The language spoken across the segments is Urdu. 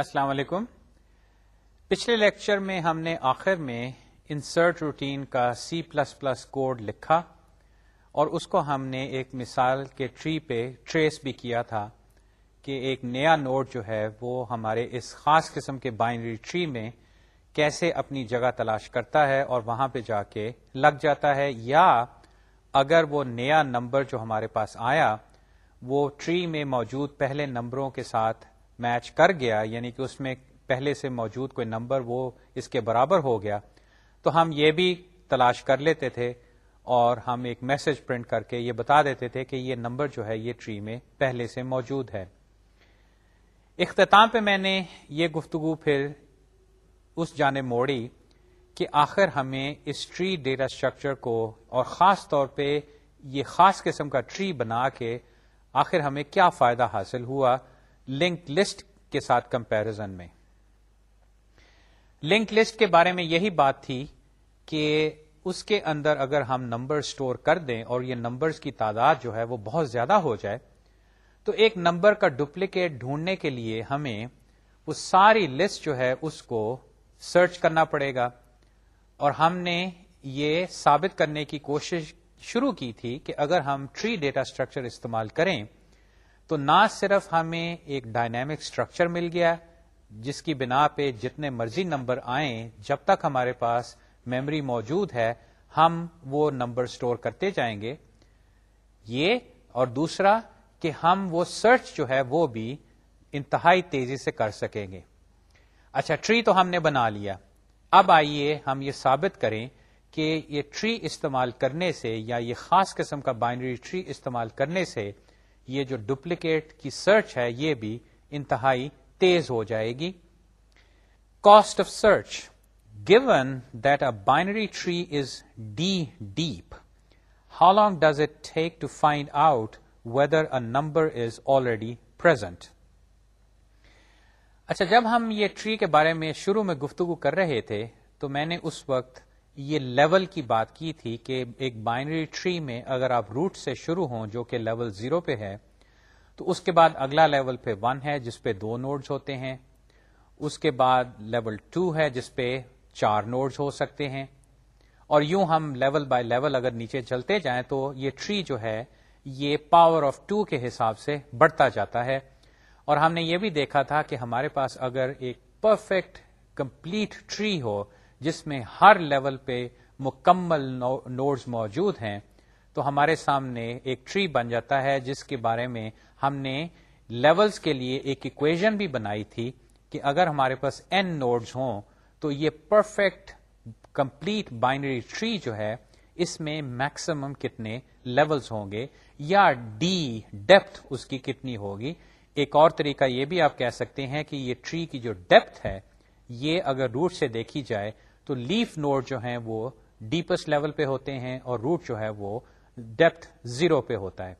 السلام علیکم پچھلے لیکچر میں ہم نے آخر میں انسرٹ روٹین کا سی پلس پلس کوڈ لکھا اور اس کو ہم نے ایک مثال کے ٹری پہ ٹریس بھی کیا تھا کہ ایک نیا نوٹ جو ہے وہ ہمارے اس خاص قسم کے بائنری ٹری میں کیسے اپنی جگہ تلاش کرتا ہے اور وہاں پہ جا کے لگ جاتا ہے یا اگر وہ نیا نمبر جو ہمارے پاس آیا وہ ٹری میں موجود پہلے نمبروں کے ساتھ میچ کر گیا یعنی کہ اس میں پہلے سے موجود کوئی نمبر وہ اس کے برابر ہو گیا تو ہم یہ بھی تلاش کر لیتے تھے اور ہم ایک میسج پرنٹ کر کے یہ بتا دیتے تھے کہ یہ نمبر جو ہے یہ ٹری میں پہلے سے موجود ہے اختتام پہ میں نے یہ گفتگو پھر اس جانب موڑی کہ آخر ہمیں اس ٹری ڈیٹا سٹرکچر کو اور خاص طور پہ یہ خاص قسم کا ٹری بنا کے آخر ہمیں کیا فائدہ حاصل ہوا لنک لسٹ کے ساتھ کمپیرزن میں لنک لسٹ کے بارے میں یہی بات تھی کہ اس کے اندر اگر ہم نمبر سٹور کر دیں اور یہ نمبرز کی تعداد جو ہے وہ بہت زیادہ ہو جائے تو ایک نمبر کا ڈپلیکیٹ ڈھونڈنے کے لیے ہمیں وہ ساری لسٹ جو ہے اس کو سرچ کرنا پڑے گا اور ہم نے یہ ثابت کرنے کی کوشش شروع کی تھی کہ اگر ہم ٹری ڈیٹا اسٹرکچر استعمال کریں تو نہ صرف ہمیں ایک ڈائنامک اسٹرکچر مل گیا جس کی بنا پہ جتنے مرضی نمبر آئیں جب تک ہمارے پاس میموری موجود ہے ہم وہ نمبر اسٹور کرتے جائیں گے یہ اور دوسرا کہ ہم وہ سرچ جو ہے وہ بھی انتہائی تیزی سے کر سکیں گے اچھا ٹری تو ہم نے بنا لیا اب آئیے ہم یہ ثابت کریں کہ یہ ٹری استعمال کرنے سے یا یہ خاص قسم کا بائنری ٹری استعمال کرنے سے یہ جو ڈپلیکیٹ کی سرچ ہے یہ بھی انتہائی تیز ہو جائے گی cost of search given that a binary tree is D deep how long does it take to find out whether a number is already present اچھا جب ہم یہ ٹری کے بارے میں شروع میں گفتگو کر رہے تھے تو میں نے اس وقت یہ لیول کی بات کی تھی کہ ایک بائنری ٹری میں اگر آپ روٹ سے شروع ہوں جو کہ لیول زیرو پہ ہے تو اس کے بعد اگلا لیول پہ ون ہے جس پہ دو نوڈز ہوتے ہیں اس کے بعد لیول ٹو ہے جس پہ چار نوڈز ہو سکتے ہیں اور یوں ہم لیول بائی لیول اگر نیچے چلتے جائیں تو یہ ٹری جو ہے یہ پاور آف ٹو کے حساب سے بڑھتا جاتا ہے اور ہم نے یہ بھی دیکھا تھا کہ ہمارے پاس اگر ایک پرفیکٹ کمپلیٹ ٹری ہو جس میں ہر لیول پہ مکمل نوڈز موجود ہیں تو ہمارے سامنے ایک ٹری بن جاتا ہے جس کے بارے میں ہم نے لیولز کے لیے ایک اکویژن بھی بنائی تھی کہ اگر ہمارے پاس این نوڈز ہوں تو یہ پرفیکٹ کمپلیٹ بائنری ٹری جو ہے اس میں میکسیمم کتنے لیولز ہوں گے یا ڈی ڈیپتھ اس کی کتنی ہوگی ایک اور طریقہ یہ بھی آپ کہہ سکتے ہیں کہ یہ ٹری کی جو ڈیپتھ ہے یہ اگر روٹ سے دیکھی جائے تو لیف نوڈ جو ہیں وہ ڈیپسٹ لیول پہ ہوتے ہیں اور روٹ جو ہے وہ ڈیپتھ زیرو پہ ہوتا ہے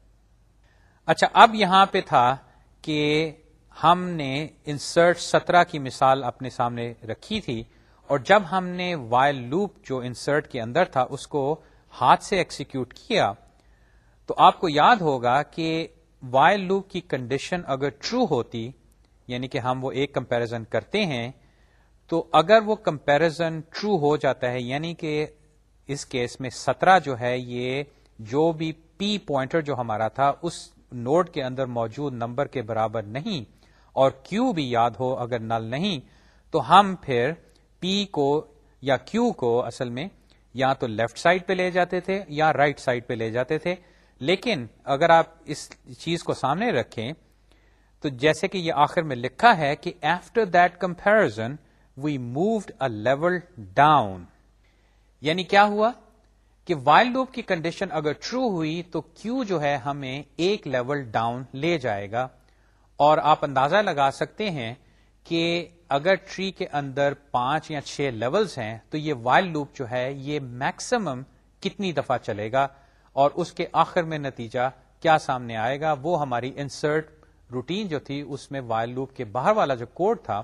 اچھا اب یہاں پہ تھا کہ ہم نے انسرٹ سترہ کی مثال اپنے سامنے رکھی تھی اور جب ہم نے وائل لوپ جو انسرٹ کے اندر تھا اس کو ہاتھ سے ایکسیکیوٹ کیا تو آپ کو یاد ہوگا کہ وائل لوپ کی کنڈیشن اگر ٹرو ہوتی یعنی کہ ہم وہ ایک کمپیرزن کرتے ہیں تو اگر وہ کمپیرزن ٹرو ہو جاتا ہے یعنی کہ اس کیس میں سترہ جو ہے یہ جو بھی پی پوائنٹر جو ہمارا تھا اس نوڈ کے اندر موجود نمبر کے برابر نہیں اور کیو بھی یاد ہو اگر نل نہیں تو ہم پھر پی کو یا کیو کو اصل میں یا تو لیفٹ سائڈ پہ لے جاتے تھے یا رائٹ سائڈ پہ لے جاتے تھے لیکن اگر آپ اس چیز کو سامنے رکھیں تو جیسے کہ یہ آخر میں لکھا ہے کہ after that comparison we moved a level down یعنی کیا ہوا کہ وائلڈ لوپ کی کنڈیشن اگر ٹرو ہوئی تو کیو جو ہے ہمیں ایک لیول ڈاؤن لے جائے گا اور آپ اندازہ لگا سکتے ہیں کہ اگر ٹری کے اندر پانچ یا چھ لیولز ہیں تو یہ وائلڈ لوپ جو ہے یہ میکسیمم کتنی دفعہ چلے گا اور اس کے آخر میں نتیجہ کیا سامنے آئے گا وہ ہماری انسرٹ روٹین جو تھی اس میں وائلڈ لوپ کے باہر والا جو کوڈ تھا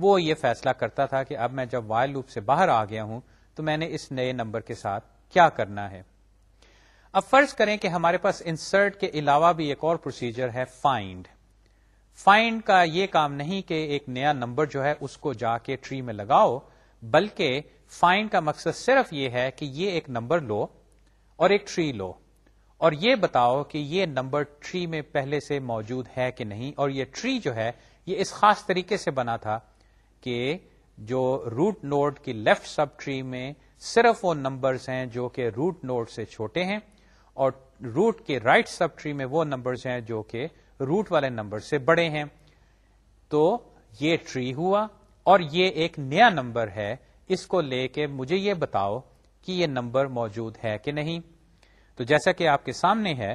وہ یہ فیصلہ کرتا تھا کہ اب میں جب وائل لوپ سے باہر آ گیا ہوں تو میں نے اس نئے نمبر کے ساتھ کیا کرنا ہے اب فرض کریں کہ ہمارے پاس انسرٹ کے علاوہ بھی ایک اور پروسیجر ہے فائنڈ فائنڈ کا یہ کام نہیں کہ ایک نیا نمبر جو ہے اس کو جا کے ٹری میں لگاؤ بلکہ فائنڈ کا مقصد صرف یہ ہے کہ یہ ایک نمبر لو اور ایک ٹری لو اور یہ بتاؤ کہ یہ نمبر ٹری میں پہلے سے موجود ہے کہ نہیں اور یہ ٹری جو ہے یہ اس خاص طریقے سے بنا تھا کہ جو روٹ نوڈ کی لیفٹ سب ٹری میں صرف وہ نمبرز ہیں جو کہ روٹ نوڈ سے چھوٹے ہیں اور روٹ کے رائٹ سب ٹری میں وہ نمبرز ہیں جو کہ روٹ والے نمبر سے بڑے ہیں تو یہ ٹری ہوا اور یہ ایک نیا نمبر ہے اس کو لے کے مجھے یہ بتاؤ کہ یہ نمبر موجود ہے کہ نہیں تو جیسا کہ آپ کے سامنے ہے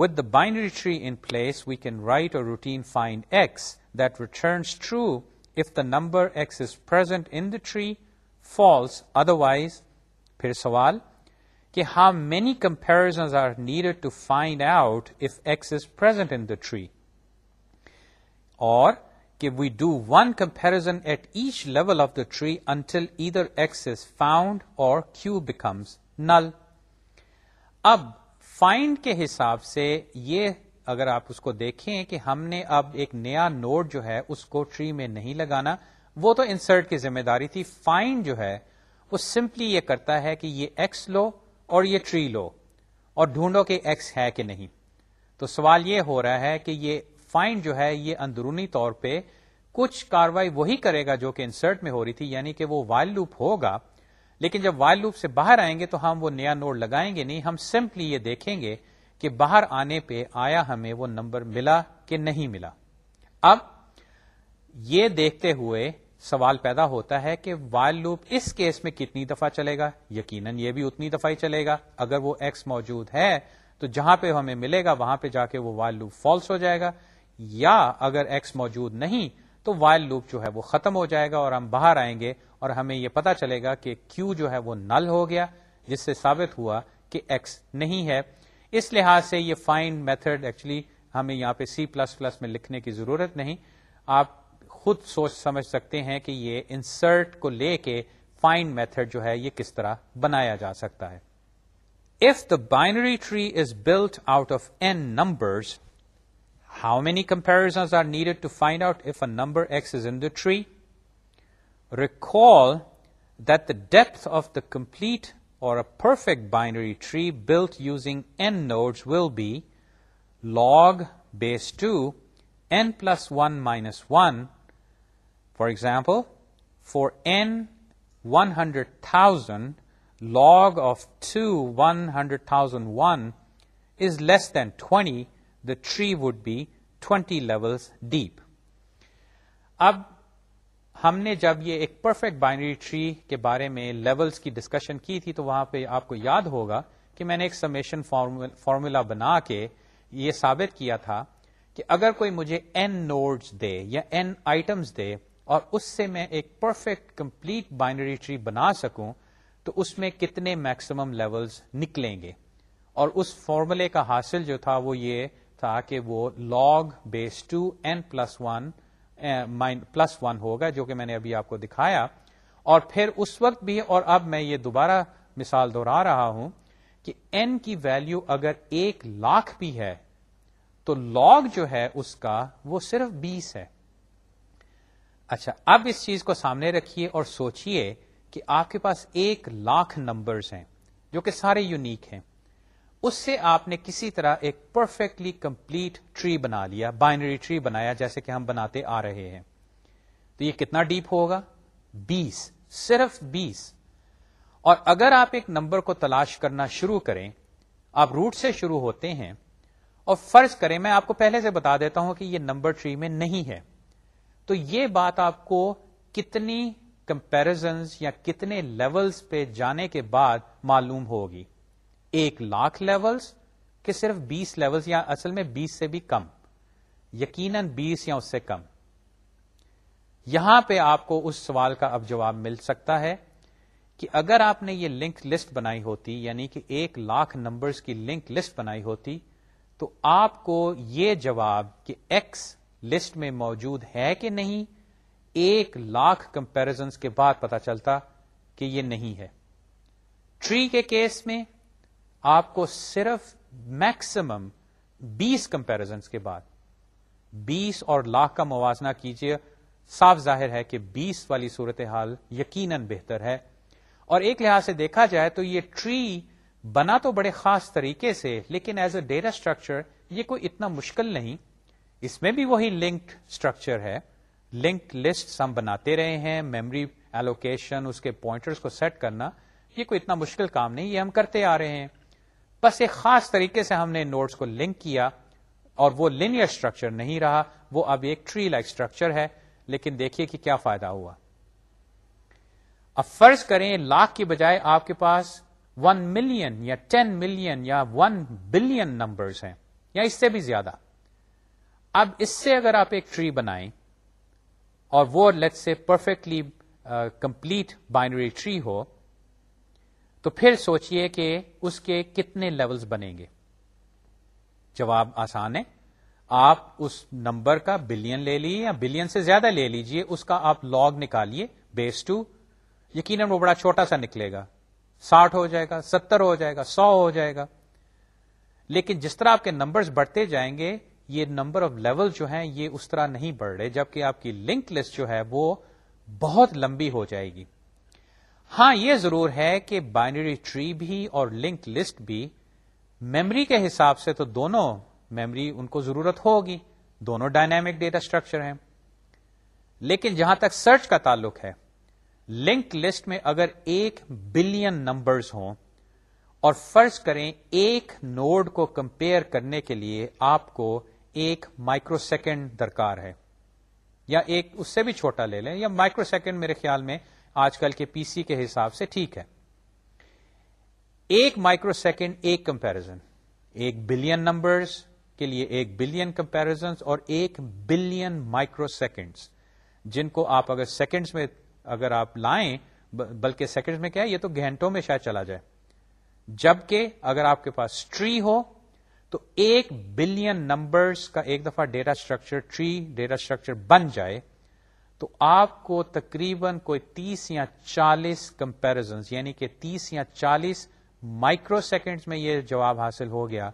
with the binary tree in place we can write اور routine find X that returns true the number X is present in the tree false otherwise پھر سوال کہ how many comparisons are need to find out if X is per tree اور کہ we do one comparison at each level of the tree until either S is found اور کیو بیکمس نل اب فائنڈ کے حساب سے یہ اگر آپ اس کو دیکھیں کہ ہم نے اب ایک نیا نوڈ جو ہے اس کو ٹری میں نہیں لگانا وہ تو انسرٹ کی ذمہ داری تھی فائنڈ جو ہے وہ سمپلی یہ کرتا ہے کہ یہ یہ ایکس ایکس لو لو اور اور ٹری ڈھونڈو کہ کہ ہے نہیں تو سوال یہ ہو رہا ہے کہ یہ فائنڈ جو ہے یہ اندرونی طور پہ کچھ کاروائی وہی کرے گا جو کہ انسرٹ میں ہو رہی تھی یعنی کہ وہ وائل لوپ ہوگا لیکن جب وائل لوپ سے باہر آئیں گے تو ہم وہ نیا نوڈ لگائیں گے نہیں ہم سمپلی یہ دیکھیں گے کہ باہر آنے پہ آیا ہمیں وہ نمبر ملا کہ نہیں ملا اب یہ دیکھتے ہوئے سوال پیدا ہوتا ہے کہ وائل لوپ اس کیس میں کتنی دفعہ چلے گا یقیناً یہ بھی اتنی دفعہ ہی چلے گا اگر وہ ایکس موجود ہے تو جہاں پہ ہمیں ملے گا وہاں پہ جا کے وہ وائل لوپ فالس ہو جائے گا یا اگر ایکس موجود نہیں تو وائل لوپ جو ہے وہ ختم ہو جائے گا اور ہم باہر آئیں گے اور ہمیں یہ پتا چلے گا کہ کیو جو ہے وہ نل ہو گیا جس سے ثابت ہوا کہ ایکس نہیں ہے اس لحاظ سے یہ فائن میتھڈ ایکچولی ہمیں یہاں پہ سی پلس پلس میں لکھنے کی ضرورت نہیں آپ خود سوچ سمجھ سکتے ہیں کہ یہ انسرٹ کو لے کے فائن میتھڈ جو ہے یہ کس طرح بنایا جا سکتا ہے if the binary tree is built out of N numbers how many comparison are needed to find out if a number X is in tree recall that the depth of the complete or a perfect binary tree built using n nodes will be log base 2 n plus 1 minus 1. For example, for n 100,000, log of 2 100,001 is less than 20, the tree would be 20 levels deep. Ab ہم نے جب یہ ایک پرفیکٹ بائنری ٹری کے بارے میں لیولز کی ڈسکشن کی تھی تو وہاں پہ آپ کو یاد ہوگا کہ میں نے ایک سمیشن فارمولا بنا کے یہ ثابت کیا تھا کہ اگر کوئی مجھے این نوڈز دے یا این آئٹمس دے اور اس سے میں ایک پرفیکٹ کمپلیٹ بائنری ٹری بنا سکوں تو اس میں کتنے میکسیمم لیولز نکلیں گے اور اس فارمولے کا حاصل جو تھا وہ یہ تھا کہ وہ log base two N plus one plus one ہوگا جو کہ میں نے ابھی آپ کو دکھایا اور پھر اس وقت بھی اور اب میں یہ دوبارہ مثال دوہرا رہا ہوں کہ n کی ویلو اگر ایک لاکھ بھی ہے تو لاگ جو ہے اس کا وہ صرف بیس ہے اچھا اب اس چیز کو سامنے رکھیے اور سوچئے کہ آپ کے پاس ایک لاکھ نمبرز ہیں جو کہ سارے یونیک ہیں اس سے آپ نے کسی طرح ایک پرفیکٹلی کمپلیٹ ٹری بنا لیا بائنری ٹری بنایا جیسے کہ ہم بناتے آ رہے ہیں تو یہ کتنا ڈیپ ہوگا بیس صرف بیس اور اگر آپ ایک نمبر کو تلاش کرنا شروع کریں آپ روٹ سے شروع ہوتے ہیں اور فرض کریں میں آپ کو پہلے سے بتا دیتا ہوں کہ یہ نمبر ٹری میں نہیں ہے تو یہ بات آپ کو کتنی کمپیرزنز یا کتنے لیولز پہ جانے کے بعد معلوم ہوگی ایک لاکھ لیولز کہ صرف بیس لیولز یا اصل میں بیس سے بھی کم یقیناً بیس یا اس سے کم یہاں پہ آپ کو اس سوال کا اب جواب مل سکتا ہے کہ اگر آپ نے یہ لنک لسٹ بنائی ہوتی یعنی کہ ایک لاکھ نمبرز کی لنک لسٹ بنائی ہوتی تو آپ کو یہ جواب کہ ایکس لسٹ میں موجود ہے کہ نہیں ایک لاکھ کمپیرزنس کے بعد پتا چلتا کہ یہ نہیں ہے ٹری کے کیس میں آپ کو صرف میکسیمم بیس کمپیرزنس کے بعد بیس اور لاکھ کا موازنہ کیجیے صاف ظاہر ہے کہ بیس والی صورتحال یقیناً بہتر ہے اور ایک لحاظ سے دیکھا جائے تو یہ ٹری بنا تو بڑے خاص طریقے سے لیکن ایز اے ڈیٹا اسٹرکچر یہ کوئی اتنا مشکل نہیں اس میں بھی وہی لنکڈ اسٹرکچر ہے لنکڈ لسٹ ہم بناتے رہے ہیں میموری ایلوکیشن اس کے پوائنٹرز کو سیٹ کرنا یہ کوئی اتنا مشکل کام نہیں یہ ہم کرتے آ رہے ہیں بس ایک خاص طریقے سے ہم نے نوٹس کو لنک کیا اور وہ لینئر اسٹرکچر نہیں رہا وہ اب ایک ٹری لائک اسٹرکچر ہے لیکن دیکھیے کہ کیا فائدہ ہوا اب فرض کریں لاکھ کی بجائے آپ کے پاس ون ملین یا ٹین ملین یا ون بلین نمبرز ہیں یا اس سے بھی زیادہ اب اس سے اگر آپ ایک ٹری بنائیں اور وہ let's say perfectly complete binary tree ہو تو پھر سوچئے کہ اس کے کتنے لیولز بنیں گے جواب آسان ہے آپ اس نمبر کا بلین لے لیے یا بلین سے زیادہ لے لیجئے اس کا آپ لاگ نکالیے بیس ٹو یقیناً وہ بڑا چھوٹا سا نکلے گا ساٹھ ہو جائے گا ستر ہو جائے گا سو ہو جائے گا لیکن جس طرح آپ کے نمبرز بڑھتے جائیں گے یہ نمبر آف لیول جو ہیں یہ اس طرح نہیں بڑھ رہے جبکہ آپ کی لنک لسٹ جو ہے وہ بہت لمبی ہو جائے گی ہاں یہ ضرور ہے کہ بائنری ٹری بھی اور لنک لسٹ بھی میمری کے حساب سے تو دونوں میمری ان کو ضرورت ہوگی دونوں ڈائنامک ڈیٹا اسٹرکچر ہیں لیکن جہاں تک سرچ کا تعلق ہے لنک لسٹ میں اگر ایک بلین نمبرز ہوں اور فرض کریں ایک نوڈ کو کمپیئر کرنے کے لیے آپ کو ایک مائکرو سیکنڈ درکار ہے یا ایک اس سے بھی چھوٹا لے لیں یا مائکرو سیکنڈ میرے خیال میں آج کل کے پی سی کے حساب سے ٹھیک ہے ایک مائکرو سیکنڈ ایک کمپیرزن ایک بلین نمبرز کے لیے ایک بلین کمپیرزن اور ایک بلین مائکرو سیکنڈز جن کو آپ اگر سیکنڈز میں اگر آپ لائیں بلکہ سیکنڈز میں کیا ہے یہ تو گھنٹوں میں شاید چلا جائے جبکہ اگر آپ کے پاس ٹری ہو تو ایک بلین نمبرز کا ایک دفعہ data structure tree data structure بن جائے تو آپ کو تقریباً کوئی تیس یا چالیس کمپیرزن یعنی کہ تیس یا چالیس مائکرو سیکنڈ میں یہ جواب حاصل ہو گیا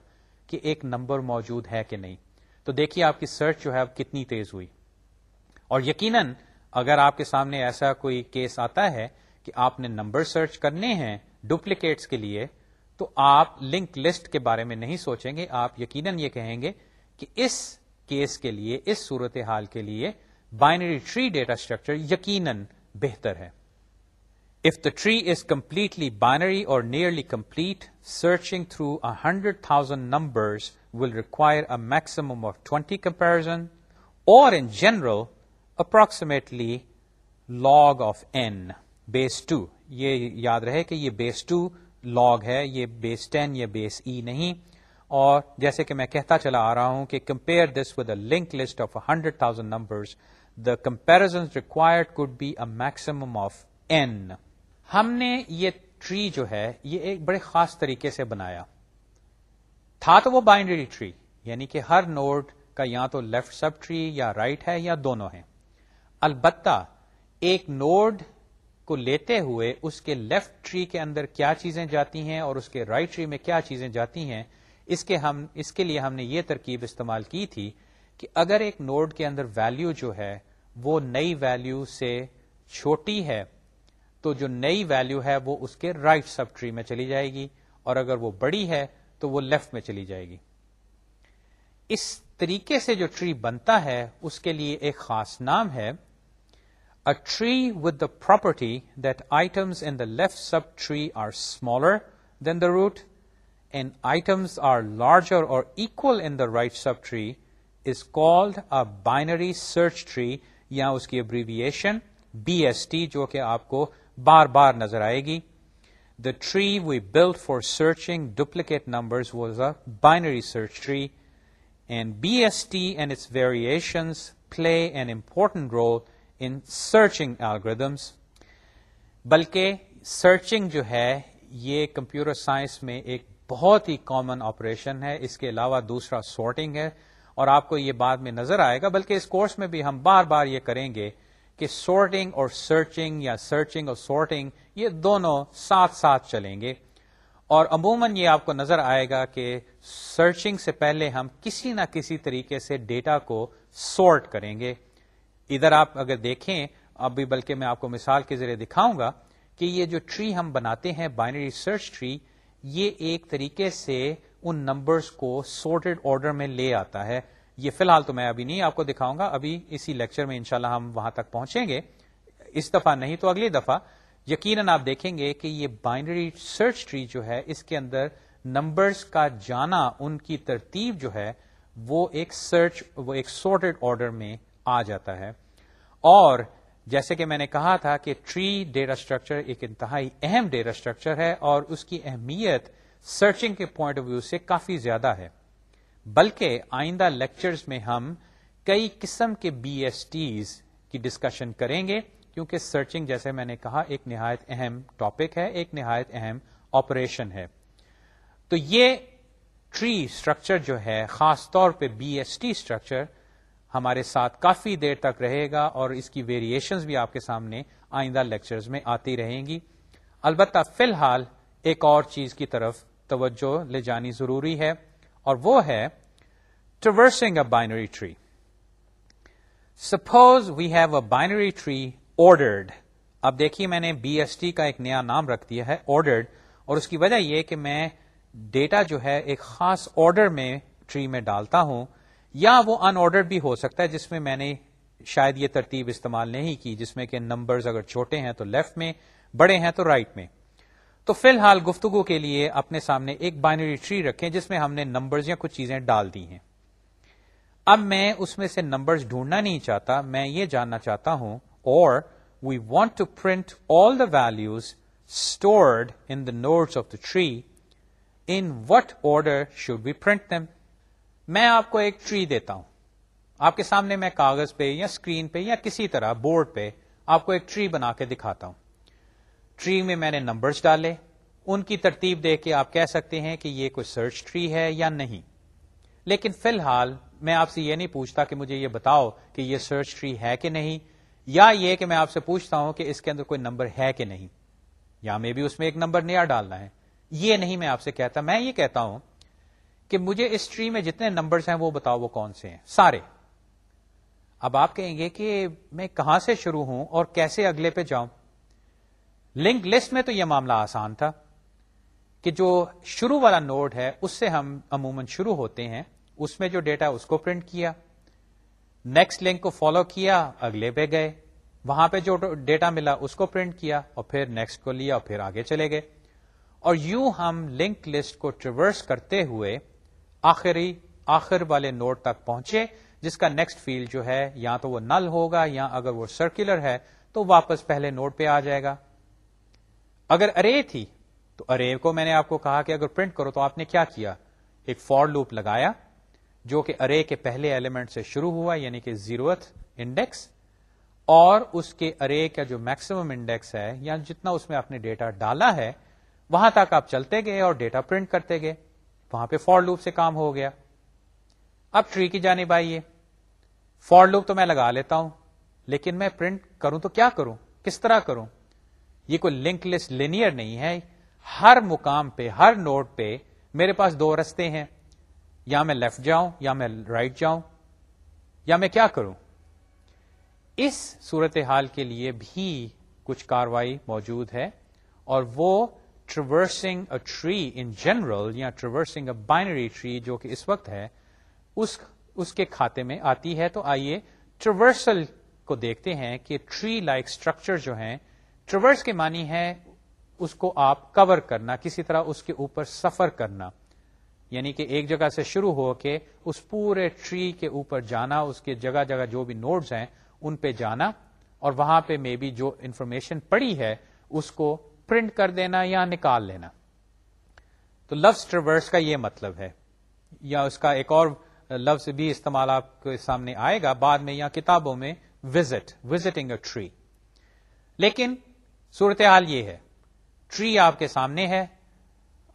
کہ ایک نمبر موجود ہے کہ نہیں تو دیکھیے آپ کی سرچ جو ہے کتنی تیز ہوئی اور یقیناً اگر آپ کے سامنے ایسا کوئی کیس آتا ہے کہ آپ نے نمبر سرچ کرنے ہیں ڈپلیکیٹس کے لیے تو آپ لنک لسٹ کے بارے میں نہیں سوچیں گے آپ یقیناً یہ کہیں گے کہ اس کیس کے لیے اس صورت حال کے لیے بائنری ٹری ڈیٹا اسٹرکچر یقیناً بہتر ہے if the tree is completely binary اور nearly complete searching through hundred thousand number will require a maximum of twenty comparison اور in general approximately log of N base two یہ یاد رہے کہ یہ بیس ٹو لاگ ہے یہ بیس ٹین یا بیس ای نہیں اور جیسے کہ میں کہتا چلا آ رہا ہوں کہ compare this with the link list of hundred thousand numbers comparison required could be a maximum of N ہم نے یہ ٹری جو ہے یہ ایک بڑے خاص طریقے سے بنایا تھا تو وہ بائنڈری ٹری یعنی کہ ہر نوڈ کا یا تو لیفٹ سب ٹری یا رائٹ ہے یا دونوں ہیں البتہ ایک نوڈ کو لیتے ہوئے اس کے لیفٹ ٹری کے اندر کیا چیزیں جاتی ہیں اور اس کے رائٹ right ٹری میں کیا چیزیں جاتی ہیں اس کے ہم اس کے لیے ہم نے یہ ترکیب استعمال کی تھی کہ اگر ایک نوڈ کے اندر ویلو جو ہے وہ نئی ویلو سے چھوٹی ہے تو جو نئی ویلو ہے وہ اس کے رائٹ سب ٹری میں چلی جائے گی اور اگر وہ بڑی ہے تو وہ لیفٹ میں چلی جائے گی اس طریقے سے جو ٹری بنتا ہے اس کے لیے ایک خاص نام ہے a with the property property in the left subtree are smaller than the root root items are larger or equal in the right subtree is called a binary search tree یا اس کی ابریویشن بی ایس ٹی جو کہ آپ کو بار بار نظر آئے گی the tree we build for searching duplicate number was a binary search tree and B S T and its variations play an important role in searching algorithms بلکہ سرچنگ جو ہے یہ کمپیوٹر سائنس میں ایک بہت ہی کامن آپریشن ہے اس کے علاوہ دوسرا سارٹنگ ہے اور آپ کو یہ بعد میں نظر آئے گا بلکہ اس کورس میں بھی ہم بار بار یہ کریں گے کہ سارٹنگ اور سرچنگ یا سرچنگ اور سارٹنگ یہ دونوں ساتھ ساتھ چلیں گے اور عموماً یہ آپ کو نظر آئے گا کہ سرچنگ سے پہلے ہم کسی نہ کسی طریقے سے ڈیٹا کو سارٹ کریں گے ادھر آپ اگر دیکھیں اب بھی بلکہ میں آپ کو مثال کے ذریعے دکھاؤں گا کہ یہ جو ٹری ہم بناتے ہیں بائنری سرچ ٹری یہ ایک طریقے سے ان نمبرس کو سورٹڈ آرڈر میں لے آتا ہے یہ فی الحال تو میں ابھی نہیں آپ کو دکھاؤں گا ابھی اسی لیکچر میں انشاءاللہ ہم وہاں تک پہنچیں گے اس دفعہ نہیں تو اگلی دفعہ یقیناً آپ دیکھیں گے کہ یہ بائنری سرچ ٹری جو ہے اس کے اندر نمبرس کا جانا ان کی ترتیب جو ہے وہ ایک سرچ وہ ایک سورٹڈ آرڈر میں آ جاتا ہے اور جیسے کہ میں نے کہا تھا کہ ٹری ڈیٹا اسٹرکچر ایک انتہائی اہم ڈیٹا اسٹرکچر ہے اور اس کی اہمیت سرچنگ کے پوائنٹ آف ویو سے کافی زیادہ ہے بلکہ آئندہ لیکچرز میں ہم کئی قسم کے بی ایس ٹیز کی ڈسکشن کریں گے کیونکہ سرچنگ جیسے میں نے کہا ایک نہایت اہم ٹاپک ہے ایک نہایت اہم آپریشن ہے تو یہ ٹری اسٹرکچر جو ہے خاص طور پہ بی ایس ٹی اسٹرکچر ہمارے ساتھ کافی دیر تک رہے گا اور اس کی ویریشنز بھی آپ کے سامنے آئندہ لیکچرز میں آتی رہیں گی البتہ فی الحال ایک اور چیز کی طرف توجہ لے جانی ضروری ہے اور وہ ہے traversing suppose we have a binary tree ordered اب دیکھیے میں نے بی ایس ٹی کا ایک نیا نام رکھ دیا ہے آرڈرڈ اور اس کی وجہ یہ کہ میں ڈیٹا جو ہے ایک خاص آرڈر میں ٹری میں ڈالتا ہوں یا وہ ان آرڈر بھی ہو سکتا ہے جس میں میں نے شاید یہ ترتیب استعمال نہیں کی جس میں کہ نمبرز اگر چھوٹے ہیں تو لیفٹ میں بڑے ہیں تو رائٹ right میں تو فی الحال گفتگو کے لیے اپنے سامنے ایک بائنری ٹری رکھیں جس میں ہم نے نمبرز یا کچھ چیزیں ڈال دی ہیں اب میں اس میں سے نمبرز ڈھونڈنا نہیں چاہتا میں یہ جاننا چاہتا ہوں اور we want to print all the values stored in the nodes of the tree in what order should be print them میں آپ کو ایک ٹری دیتا ہوں آپ کے سامنے میں کاغذ پہ یا اسکرین پہ یا کسی طرح بورڈ پہ آپ کو ایک ٹری بنا کے دکھاتا ہوں ٹری میں میں نے نمبرز ڈالے ان کی ترتیب دے کے آپ کہہ سکتے ہیں کہ یہ کوئی سرچ ٹری ہے یا نہیں لیکن فی الحال میں آپ سے یہ نہیں پوچھتا کہ مجھے یہ بتاؤ کہ یہ سرچ ٹری ہے کہ نہیں یا یہ کہ میں آپ سے پوچھتا ہوں کہ اس کے اندر کوئی نمبر ہے کہ نہیں یا میں بھی اس میں ایک نمبر نیا ڈالنا ہے یہ نہیں میں آپ سے کہتا میں یہ کہتا ہوں کہ مجھے اس ٹری میں جتنے نمبرز ہیں وہ بتاؤ وہ کون سے ہیں سارے اب آپ کہیں گے کہ میں کہاں سے شروع ہوں اور کیسے اگلے پہ جاؤں لنک لسٹ میں تو یہ معاملہ آسان تھا کہ جو شروع والا نوڈ ہے اس سے ہم عموماً شروع ہوتے ہیں اس میں جو ڈیٹا اس کو پرنٹ کیا نیکسٹ لنک کو فالو کیا اگلے پہ گئے وہاں پہ جو ڈیٹا ملا اس کو پرنٹ کیا اور پھر نیکسٹ کو لیا اور پھر آگے چلے گئے اور یوں ہم لنک لسٹ کو ٹریورس کرتے ہوئے آخری آخر والے نوڈ تک پہنچے جس کا نیکسٹ فیلڈ جو ہے یا تو وہ نل ہوگا یا اگر وہ سرکولر ہے تو واپس پہلے نوڈ پہ آ جائے گا اگر ارے تھی تو ارے کو میں نے آپ کو کہا کہ اگر پرنٹ کرو تو آپ نے کیا کیا ایک فور لوپ لگایا جو کہ ارے کے پہلے ایلیمنٹ سے شروع ہوا یعنی کہ زیروتھ انڈیکس اور اس کے ارے کا جو میکسیمم انڈیکس ہے یا یعنی جتنا اس میں آپ نے ڈیٹا ڈالا ہے وہاں تک آپ چلتے گئے اور ڈیٹا پرنٹ کرتے گئے وہاں پہ فور لوپ سے کام ہو گیا اب ٹری کی جانب آئیے فور لوپ تو میں لگا لیتا ہوں لیکن میں پرنٹ کروں تو کیا کروں کس طرح کروں یہ کوئی لنک لیس لینئر نہیں ہے ہر مقام پہ ہر نوٹ پہ میرے پاس دو رستے ہیں یا میں لیفٹ جاؤں یا میں رائٹ right جاؤں یا میں کیا کروں اس صورتحال کے لیے بھی کچھ کاروائی موجود ہے اور وہ traversing a tree in general یا ٹریورسنگ اے بائنری ٹری جو کہ اس وقت ہے اس اس کے کھاتے میں آتی ہے تو آئیے ٹریورسل کو دیکھتے ہیں کہ ٹری لائک اسٹرکچر جو ہیں ٹریورس کے معنی ہے اس کو آپ کور کرنا کسی طرح اس کے اوپر سفر کرنا یعنی کہ ایک جگہ سے شروع ہو کے اس پورے ٹری کے اوپر جانا اس کے جگہ جگہ جو بھی نوٹس ہیں ان پہ جانا اور وہاں پہ مے بی جو انفارمیشن پڑی ہے اس کو پرنٹ کر دینا یا نکال لینا تو لفظ ٹریورس کا یہ مطلب ہے یا اس کا ایک اور لفظ بھی استعمال آپ کے سامنے آئے گا بعد میں یا کتابوں میں وزٹ وزٹنگ اے ٹری لیکن صورتحال یہ ہے ٹری آپ کے سامنے ہے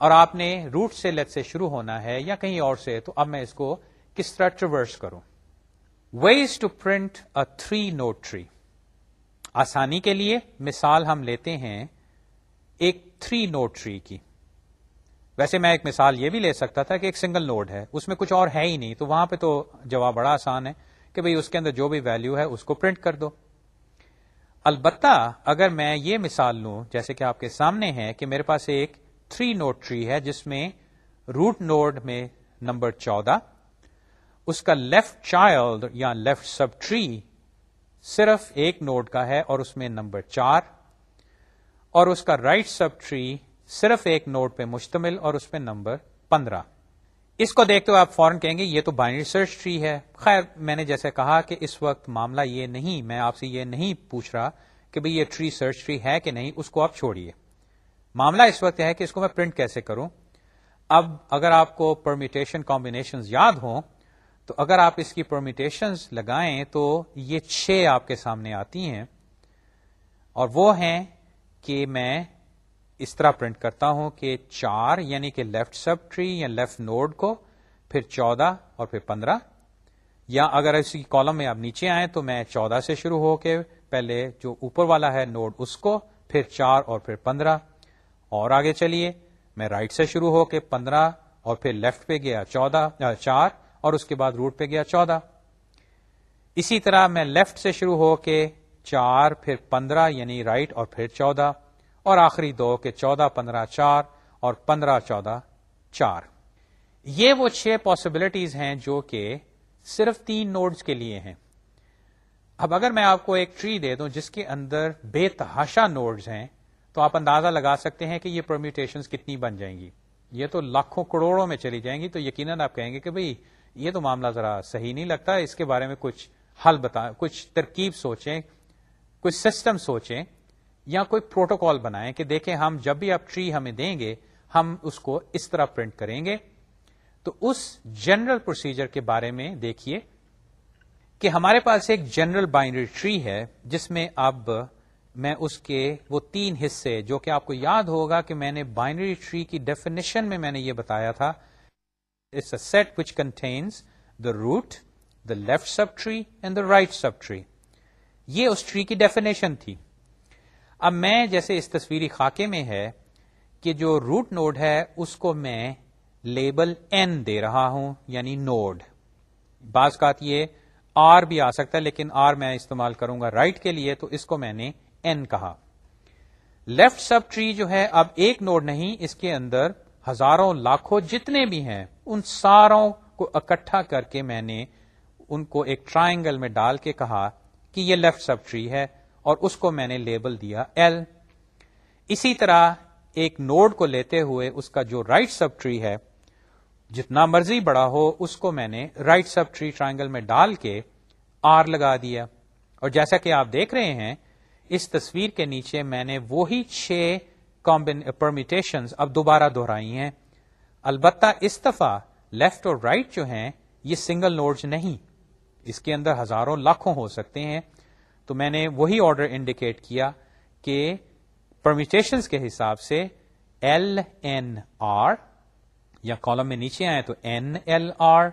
اور آپ نے روٹ سے لیٹ سے شروع ہونا ہے یا کہیں اور سے تو اب میں اس کو کس طرح ٹریورس کروں ways to print a three node tree آسانی کے لیے مثال ہم لیتے ہیں ایک تھری نوٹ ٹری کی ویسے میں ایک مثال یہ بھی لے سکتا تھا کہ ایک سنگل نوڈ ہے اس میں کچھ اور ہے ہی نہیں تو وہاں پہ تو جواب بڑا آسان ہے کہ بھئی اس کے اندر جو بھی ویلو ہے اس کو پرنٹ کر دو البتہ اگر میں یہ مثال لوں جیسے کہ آپ کے سامنے ہے کہ میرے پاس ایک تھری نوٹ ٹری ہے جس میں روٹ نوڈ میں نمبر چودہ اس کا لیفٹ چائلڈ یا لیفٹ سب ٹری صرف ایک نوڈ کا ہے اور اس میں نمبر چار اور اس کا رائٹ سب ٹری صرف ایک نوڈ پہ مشتمل اور اس میں نمبر پندرہ اس کو دیکھتے ہوئے آپ فوراً کہیں گے یہ تو بائنری سرچ ٹری ہے خیر میں نے جیسے کہا کہ اس وقت معاملہ یہ نہیں میں آپ سے یہ نہیں پوچھ رہا کہ بھئی یہ ٹری سرچ ٹری ہے کہ نہیں اس کو آپ چھوڑیے معاملہ اس وقت ہے کہ اس کو میں پرنٹ کیسے کروں اب اگر آپ کو پرمیٹیشن کمبینیشن یاد ہوں تو اگر آپ اس کی پرمیٹیشن لگائیں تو یہ چھ آپ کے سامنے آتی ہیں اور وہ ہیں کہ میں اس طرح پرنٹ کرتا ہوں کہ چار یعنی کہ لیفٹ سب ٹری یا لیفٹ نوڈ کو پھر چودہ اور پھر پندرہ یا اگر اس کی کالم میں آپ نیچے آئیں تو میں چودہ سے شروع ہو کے پہلے جو اوپر والا ہے نوڈ اس کو پھر پھر چار اور پندرہ اور آگے چلیے میں رائٹ سے شروع ہو کے پندرہ اور پھر لیفٹ پہ گیا چودہ چار اور اس کے بعد روٹ پہ گیا چودہ اسی طرح میں لیفٹ سے شروع ہو کے چار پھر پندرہ یعنی رائٹ اور پھر چودہ اور آخری دو کہ چودہ پندرہ چار اور پندرہ چودہ چار یہ وہ چھ پاسبلٹیز ہیں جو کہ صرف تین نوڈز کے لیے ہیں اب اگر میں آپ کو ایک ٹری دے دوں جس کے اندر بے تحاشا نوڈز ہیں تو آپ اندازہ لگا سکتے ہیں کہ یہ پرمیوٹیشنز کتنی بن جائیں گی یہ تو لاکھوں کروڑوں میں چلی جائیں گی تو یقیناً آپ کہیں گے کہ بھئی یہ تو معاملہ ذرا صحیح نہیں لگتا اس کے بارے میں کچھ حل بتا کچھ ترکیب سوچیں کچھ سسٹم سوچیں یا کوئی پروٹوکال بنائیں کہ دیکھیں ہم جب بھی آپ ٹری ہمیں دیں گے ہم اس کو اس طرح پرنٹ کریں گے تو اس جنرل پروسیجر کے بارے میں دیکھیے کہ ہمارے پاس ایک جنرل بائنڈری ٹری ہے جس میں اب میں اس کے وہ تین حصے جو کہ آپ کو یاد ہوگا کہ میں نے بائنڈری ٹری کی ڈیفینیشن میں میں نے یہ بتایا تھا it's a set which contains the root the left subtree and the right subtree یہ اس ٹری کی ڈیفینیشن تھی اب میں جیسے اس تصویری خاکے میں ہے کہ جو روٹ نوڈ ہے اس کو میں لیبل این دے رہا ہوں یعنی نوڈ بعض کا یہ بھی آ سکتا ہے لیکن آر میں استعمال کروں گا رائٹ کے لیے تو اس کو میں نے این کہا لیفٹ سب ٹری جو ہے اب ایک نوڈ نہیں اس کے اندر ہزاروں لاکھوں جتنے بھی ہیں ان ساروں کو اکٹھا کر کے میں نے ان کو ایک ٹرائنگل میں ڈال کے کہا کہ یہ لیفٹ سب ٹری ہے اور اس کو میں نے لیبل دیا ایل اسی طرح ایک نوڈ کو لیتے ہوئے اس کا جو رائٹ سب ٹری ہے جتنا مرضی بڑا ہو اس کو میں نے رائٹ سب ٹری ٹرائنگل میں ڈال کے آر لگا دیا اور جیسا کہ آپ دیکھ رہے ہیں اس تصویر کے نیچے میں نے وہی چھ پرمیٹیشن اب دوبارہ دہرائی ہیں البتہ اس دفعہ لیفٹ اور رائٹ جو ہیں یہ سنگل نوڈز نہیں اس کے اندر ہزاروں لاکھوں ہو سکتے ہیں تو میں نے وہی آرڈر انڈیکیٹ کیا کہ پرمیٹیشن کے حساب سے ایل این آر یا کالم میں نیچے آئے تو این ایل آر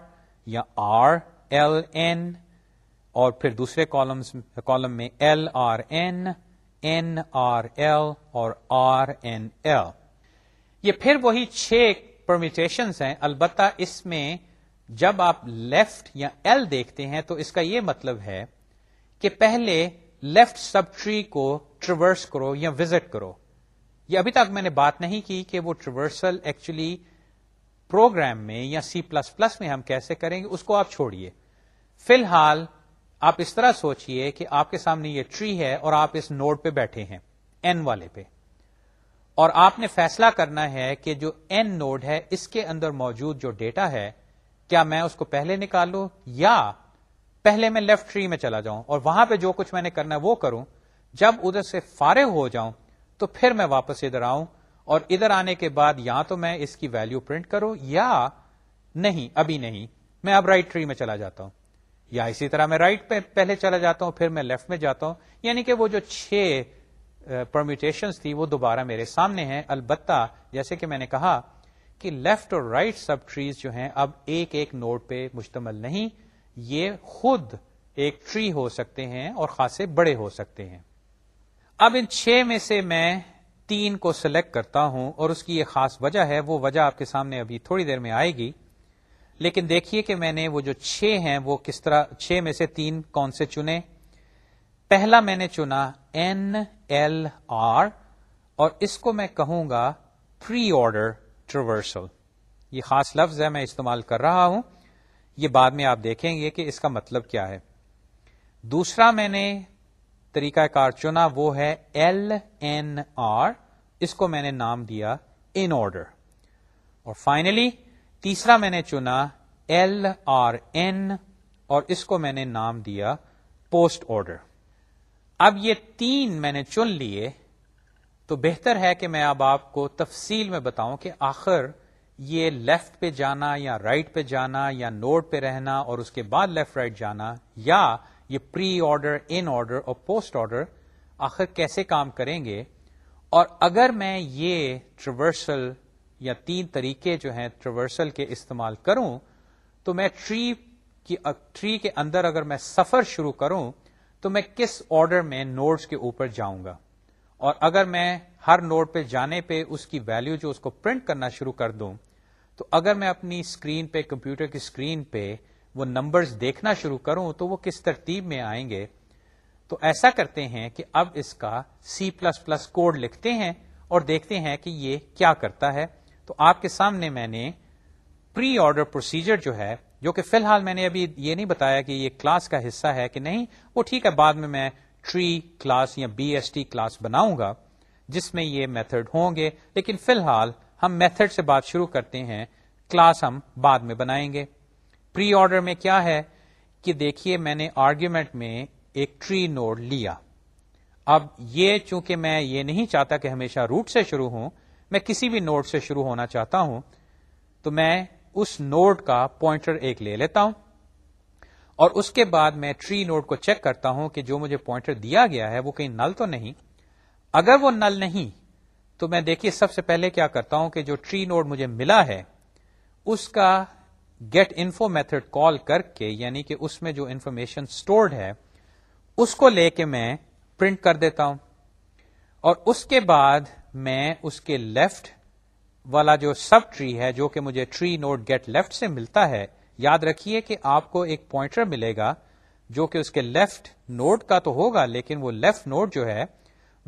یا آر ایل این اور پھر دوسرے کالم میں ایل آر ایل اور آر این ایل یہ پھر وہی چھ پرمیٹیشن ہیں البتہ اس میں جب آپ لیفٹ یا ایل دیکھتے ہیں تو اس کا یہ مطلب ہے کہ پہلے لیفٹ سب ٹری کو ٹریورس کرو یا وزٹ کرو یہ ابھی تک میں نے بات نہیں کی کہ وہ ٹریورسل ایکچولی پروگرام میں یا سی پلس پلس میں ہم کیسے کریں گے اس کو آپ چھوڑیے فی الحال آپ اس طرح سوچئے کہ آپ کے سامنے یہ ٹری ہے اور آپ اس نوڈ پہ بیٹھے ہیں این والے پہ اور آپ نے فیصلہ کرنا ہے کہ جو این نوڈ ہے اس کے اندر موجود جو ڈیٹا ہے کیا میں اس کو پہلے نکالوں یا پہلے میں لیفٹ ٹری میں چلا جاؤں اور وہاں پہ جو کچھ میں نے کرنا ہے وہ کروں جب ادھر سے فارغ ہو جاؤں تو پھر میں واپس ادھر آؤں اور ادھر آنے کے بعد یا تو میں اس کی ویلو پرنٹ کروں یا نہیں ابھی نہیں میں اب رائٹ ٹری میں چلا جاتا ہوں یا اسی طرح میں رائٹ پہ پہلے چلا جاتا ہوں پھر میں لیفٹ میں جاتا ہوں یعنی کہ وہ جو چھ پرمیٹیشن تھی وہ دوبارہ میرے سامنے ہیں البتہ جیسے کہ میں نے کہا کہ لیفٹ اور رائٹ سب ٹریز جو ہیں اب ایک ایک نوٹ پہ مشتمل نہیں یہ خود ایک ٹری ہو سکتے ہیں اور خاصے بڑے ہو سکتے ہیں اب ان چھ میں سے میں تین کو سلیکٹ کرتا ہوں اور اس کی یہ خاص وجہ ہے وہ وجہ آپ کے سامنے ابھی تھوڑی دیر میں آئے گی لیکن دیکھیے کہ میں نے وہ جو چھ ہیں وہ کس طرح چھ میں سے تین کون سے چنے پہلا میں نے چنا این ایل آر اور اس کو میں کہوں گا پری آرڈر ٹریورسل یہ خاص لفظ ہے میں استعمال کر رہا ہوں یہ بعد میں آپ دیکھیں گے کہ اس کا مطلب کیا ہے دوسرا میں نے طریقہ کار چنا وہ ہے ایل این آر اس کو میں نے نام دیا ان آرڈر اور فائنلی تیسرا میں نے چنا ایل آر این اور اس کو میں نے نام دیا پوسٹ آرڈر اب یہ تین میں نے چن لیے تو بہتر ہے کہ میں اب آپ کو تفصیل میں بتاؤں کہ آخر یہ لیفٹ پہ جانا یا رائٹ right پہ جانا یا نوڈ پہ رہنا اور اس کے بعد لیفٹ رائٹ right جانا یا یہ پری آرڈر ان آرڈر اور پوسٹ آرڈر آخر کیسے کام کریں گے اور اگر میں یہ ٹریورسل یا تین طریقے جو ہیں ٹریورسل کے استعمال کروں تو میں ٹری ٹری کے اندر اگر میں سفر شروع کروں تو میں کس آرڈر میں نوڈس کے اوپر جاؤں گا اور اگر میں ہر نوڈ پہ جانے پہ اس کی ویلو جو اس کو پرنٹ کرنا شروع کر دوں تو اگر میں اپنی اسکرین پہ کمپیوٹر کی اسکرین پہ وہ نمبرز دیکھنا شروع کروں تو وہ کس ترتیب میں آئیں گے تو ایسا کرتے ہیں کہ اب اس کا سی پلس پلس کوڈ لکھتے ہیں اور دیکھتے ہیں کہ یہ کیا کرتا ہے تو آپ کے سامنے میں نے پری آرڈر پروسیجر جو ہے جو کہ فی الحال میں نے ابھی یہ نہیں بتایا کہ یہ کلاس کا حصہ ہے کہ نہیں وہ ٹھیک ہے بعد میں میں ٹری کلاس یا بی ایس ٹی کلاس بناؤں گا جس میں یہ میتھڈ ہوں گے لیکن فی الحال ہم میتھڈ سے بات شروع کرتے ہیں کلاس ہم بعد میں بنائیں گے پری آرڈر میں کیا ہے کہ دیکھیے میں نے آرگیومنٹ میں ایک ٹری نوڈ لیا اب یہ چونکہ میں یہ نہیں چاہتا کہ ہمیشہ روٹ سے شروع ہوں میں کسی بھی نوڈ سے شروع ہونا چاہتا ہوں تو میں اس نوڈ کا پوائنٹر ایک لے لیتا ہوں اور اس کے بعد میں ٹری نوڈ کو چیک کرتا ہوں کہ جو مجھے پوائنٹر دیا گیا ہے وہ کہیں نل تو نہیں اگر وہ نل نہیں تو میں دیکھیے سب سے پہلے کیا کرتا ہوں کہ جو ٹری نوڈ مجھے ملا ہے اس کا گیٹ انفو میتھڈ کال کر کے یعنی کہ اس میں جو انفارمیشن اسٹورڈ ہے اس کو لے کے میں پرنٹ کر دیتا ہوں اور اس کے بعد میں اس کے لیفٹ والا جو سب ٹری ہے جو کہ مجھے ٹری نوڈ گیٹ لیفٹ سے ملتا ہے یاد رکھیے کہ آپ کو ایک پوائنٹر ملے گا جو کہ اس کے لیفٹ نوڈ کا تو ہوگا لیکن وہ لیفٹ نوڈ جو ہے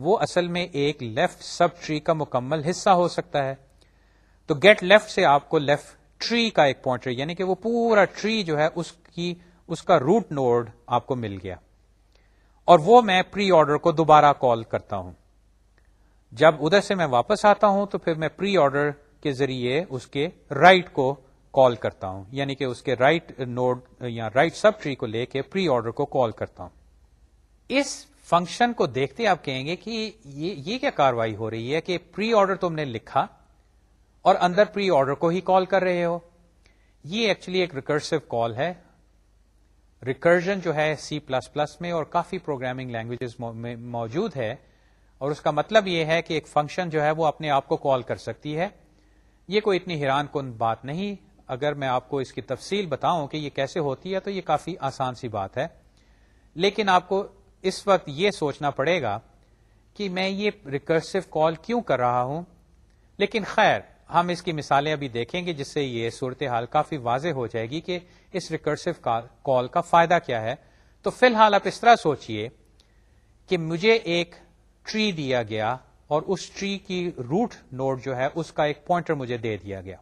وہ اصل میں ایک لیفٹ سب ٹری کا مکمل حصہ ہو سکتا ہے تو گیٹ لیفٹ سے آپ کو لیفٹ ٹری کا ایک پوائنٹر یعنی کہ وہ پورا ٹری جو ہے اس کی اس کا روٹ نوڈ آپ کو مل گیا اور وہ میں پری آرڈر کو دوبارہ کال کرتا ہوں جب ادھر سے میں واپس آتا ہوں تو پھر میں پری آرڈر کے ذریعے اس کے رائٹ right کو کال کرتا ہوں یعنی کہ اس کے رائٹ نوڈ یا رائٹ سب ٹری کو لے کے پری آرڈر کو کال کرتا ہوں اس فنکشن کو دیکھتے آپ کہیں گے کہ یہ یہ کیا کاروائی ہو رہی ہے کہ پری آرڈر تم نے لکھا اور اندر پری آرڈر کو ہی کال کر رہے ہو یہ ایکچولی ایک ریکرسو کال ہے ریکرجن جو ہے سی پلس پلس میں اور کافی پروگرامنگ لینگویجز میں موجود ہے اور اس کا مطلب یہ ہے کہ ایک فنکشن جو ہے وہ اپنے آپ کو کال کر سکتی ہے یہ کوئی اتنی حیران کن بات نہیں اگر میں آپ کو اس کی تفصیل بتاؤں کہ یہ کیسے ہوتی ہے تو یہ کافی آسان سی بات ہے لیکن آپ کو اس وقت یہ سوچنا پڑے گا کہ میں یہ ریکرسو کال کیوں کر رہا ہوں لیکن خیر ہم اس کی مثالیں ابھی دیکھیں گے جس سے یہ صورتحال کافی واضح ہو جائے گی کہ اس ریکرسو کال کا فائدہ کیا ہے تو فی الحال آپ اس طرح سوچئے کہ مجھے ایک ٹری دیا گیا اور اس ٹری کی روٹ نوڈ جو ہے اس کا ایک پوائنٹر مجھے دے دیا گیا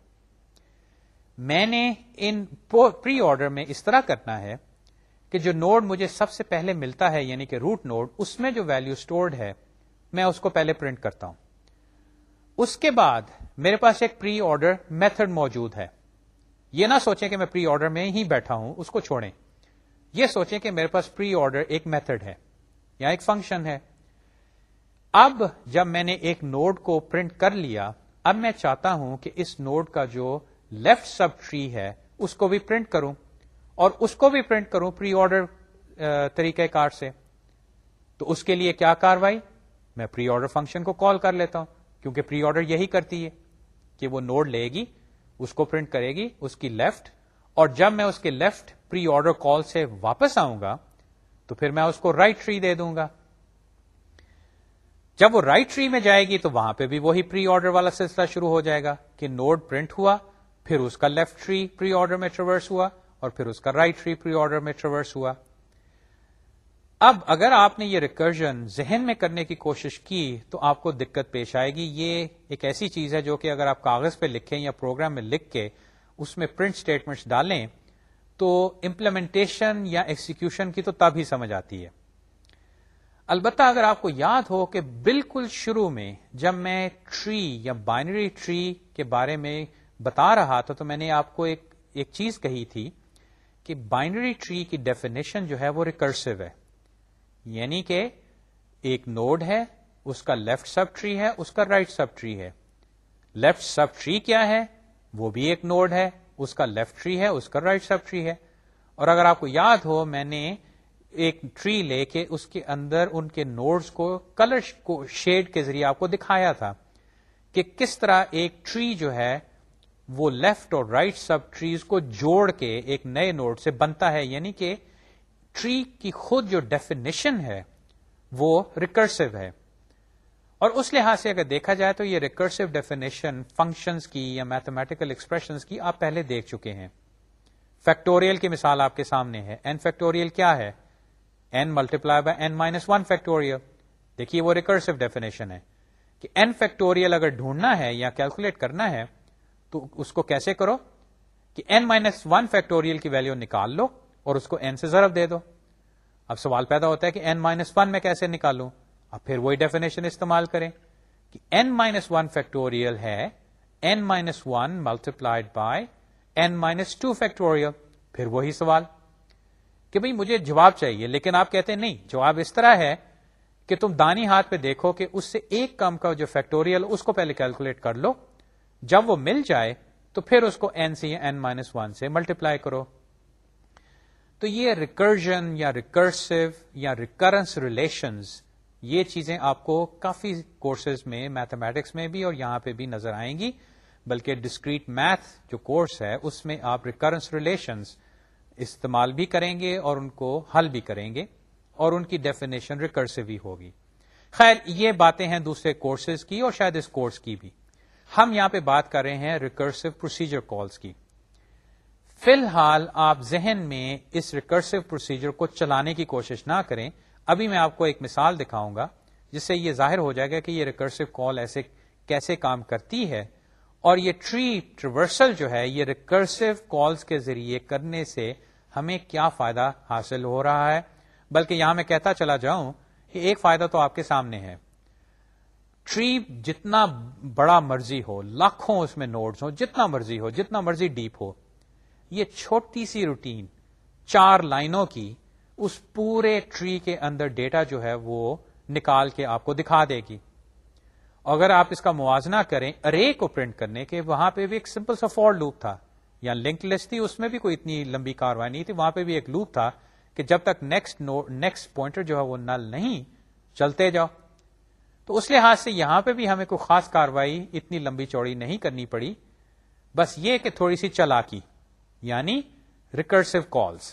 میں نے ان پری آرڈر میں اس طرح کرنا ہے کہ جو نوڈ مجھے سب سے پہلے ملتا ہے یعنی کہ روٹ نوڈ اس میں جو ویلو اسٹورڈ ہے میں اس کو پہلے پرنٹ کرتا ہوں اس کے بعد میرے پاس ایک پری آرڈر میتھڈ موجود ہے یہ نہ سوچیں کہ میں پری آرڈر میں ہی بیٹھا ہوں اس کو چھوڑیں یہ سوچیں کہ میرے پاس پری آرڈر ایک میتھڈ ہے یا ایک فنکشن ہے اب جب میں نے ایک نوڈ کو پرنٹ کر لیا اب میں چاہتا ہوں کہ اس نوڈ کا جو لیفٹ سب ٹری ہے اس کو بھی پرنٹ کروں اور اس کو بھی پرنٹ کروں پری آرڈر طریقہ کار سے تو اس کے لیے کیا کاروائی میں پری آرڈر فنکشن کو کال کر لیتا ہوں کیونکہ پری آرڈر یہی کرتی ہے کہ وہ نوڈ لے گی اس کو پرنٹ کرے گی اس کی لیفٹ اور جب میں اس کے لیفٹ پری آرڈر کال سے واپس آؤں گا تو پھر میں اس کو رائٹ ٹری دے دوں گا جب وہ رائٹ ٹری میں جائے گی تو وہاں پہ بھی وہی پری آرڈر والا سلسلہ شروع ہو جائے گا کہ نوڈ پرنٹ ہوا پھر اس کا لیفٹ ٹری پری آرڈر میں ٹریورس ہوا اور پھر اس کا رائٹ ٹری پری آرڈر میں ٹریورس ہوا اب اگر آپ نے یہ ریکرجن ذہن میں کرنے کی کوشش کی تو آپ کو دقت پیش آئے گی یہ ایک ایسی چیز ہے جو کہ اگر آپ کاغذ پہ لکھیں یا پروگرام میں لکھ کے اس میں پرنٹ اسٹیٹمنٹ ڈالیں تو امپلیمنٹیشن یا ایکسیکیوشن کی تو تب ہی سمجھ آتی ہے البتہ اگر آپ کو یاد ہو کہ بالکل شروع میں جب میں ٹری یا بائنری ٹری کے بارے میں بتا رہا تھا تو میں نے آپ کو ایک ایک چیز کہی تھی کہ بائنڈری ٹری کی ڈیفینیشن جو ہے وہ ریکرسو ہے یعنی کہ ایک نوڈ ہے اس کا لیفٹ سب ٹری ہے اس کا رائٹ سب ٹری ہے لیفٹ سب ٹری کیا ہے وہ بھی ایک نوڈ ہے اس کا لیفٹ ٹری ہے اس کا رائٹ سب ٹری ہے اور اگر آپ کو یاد ہو میں نے ایک ٹری لے کے اس کے اندر ان کے نوڈز کو کلر کو شیڈ کے ذریعے آپ کو دکھایا تھا کہ کس طرح ایک ٹری جو ہے وہ لیفٹ اور رائٹ سب ٹریز کو جوڑ کے ایک نئے نوڈ سے بنتا ہے یعنی کہ ٹری کی خود جو ڈیفینیشن ہے وہ ریکرسو ہے اور اس لحاظ سے اگر دیکھا جائے تو یہ ریکرسو ڈیفینیشن فنکشنز کی یا میتھمیٹیکل ایکسپریشنز کی آپ پہلے دیکھ چکے ہیں فیکٹوریل کی مثال آپ کے سامنے ہے فیکٹوریل کیا ہے N multiply by N minus one factorial دیکھیے وہ ریکرسو ڈیفینیشن ہے کہ این فیکٹوریل اگر ڈھونڈنا ہے یا کیلکولیٹ کرنا ہے تو اس کو کیسے کرو کہ این مائنس ون فیکٹوریل کی ویلو نکال لو اور اس کو این سے ضرب دے دو اب سوال پیدا ہوتا ہے کہ این مائنس ون میں کیسے نکالوں اب پھر وہی ڈیفینیشن استعمال کریں کہ این مائنس ون فیکٹوریل ہے minus multiplied by N minus two factorial پھر وہی سوال کہ بھائی مجھے جواب چاہیے لیکن آپ کہتے ہیں نہیں جواب اس طرح ہے کہ تم دانی ہاتھ پہ دیکھو کہ اس سے ایک کام کا جو فیکٹوریل اس کو پہلے کیلکولیٹ کر لو جب وہ مل جائے تو پھر اس کو این سے یا این مائنس ون سے ملٹیپلائی کرو تو یہ ریکرجن یا ریکرسو یا ریکرنس ریلیشنز یہ چیزیں آپ کو کافی کورسز میں میتھمیٹکس میں بھی اور یہاں پہ بھی نظر آئیں گی بلکہ ڈسکریٹ میتھ جو کورس ہے اس میں آپ ریکرنس ریلیشنز استعمال بھی کریں گے اور ان کو حل بھی کریں گے اور ان کی ڈیفینیشن ریکرسو ہی ہوگی خیر یہ باتیں ہیں دوسرے کورسز کی اور شاید اس کورس کی بھی ہم یہاں پہ بات کر رہے ہیں ریکرسو پروسیجر کالس کی فی الحال آپ ذہن میں اس ریکرسو پروسیجر کو چلانے کی کوشش نہ کریں ابھی میں آپ کو ایک مثال دکھاؤں گا جس سے یہ ظاہر ہو جائے گا کہ یہ ریکرسو کال ایسے کیسے کام کرتی ہے اور یہ ٹری ٹریورسل جو ہے یہ ریکرسو کالس کے ذریعے کرنے سے ہمیں کیا فائدہ حاصل ہو رہا ہے بلکہ یہاں میں کہتا چلا جاؤں کہ ایک فائدہ تو آپ کے سامنے ہے ٹری جتنا بڑا مرضی ہو لاکھوں اس میں نوڈز ہو جتنا مرضی ہو جتنا مرضی ڈیپ ہو یہ چھوٹی سی روٹین چار لائنوں کی اس پورے ٹری کے اندر ڈیٹا جو ہے وہ نکال کے آپ کو دکھا دے گی اگر آپ اس کا موازنہ کریں ارے کو پرنٹ کرنے کے وہاں پہ بھی ایک سمپل سا فور لوپ تھا یا لنک لسٹ تھی اس میں بھی کوئی اتنی لمبی کاروائی نہیں تھی وہاں پہ بھی ایک لوپ تھا کہ جب تک نیکسٹ نیکسٹ پوائنٹر جو ہے وہ نل نہیں چلتے جاؤ تو اس لحاظ سے یہاں پہ بھی ہمیں کوئی خاص کاروائی اتنی لمبی چوڑی نہیں کرنی پڑی بس یہ کہ تھوڑی سی چلا کی یعنی ریکرسو کالس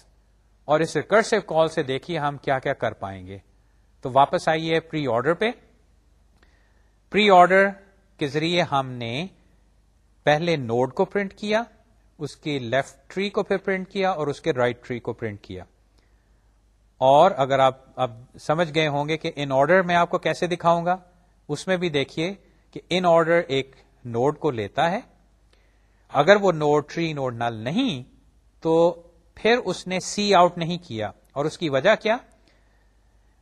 اور اس ریکرسو کال سے دیکھیے ہم کیا کیا کر پائیں گے تو واپس آئیے پری آرڈر پہ پری آرڈر کے ذریعے ہم نے پہلے نوڈ کو پرنٹ کیا اس کے لیفٹ ٹری کو پھر پرنٹ کیا اور اس کے رائٹ right ٹری کو پرنٹ کیا اور اگر آپ اب سمجھ گئے ہوں گے کہ ان آرڈر میں آپ کو کیسے دکھاؤں گا اس میں بھی دیکھیے کہ ان آرڈر ایک نوڈ کو لیتا ہے اگر وہ نوڈ ٹری نوڈ نل نہیں تو پھر اس نے سی آؤٹ نہیں کیا اور اس کی وجہ کیا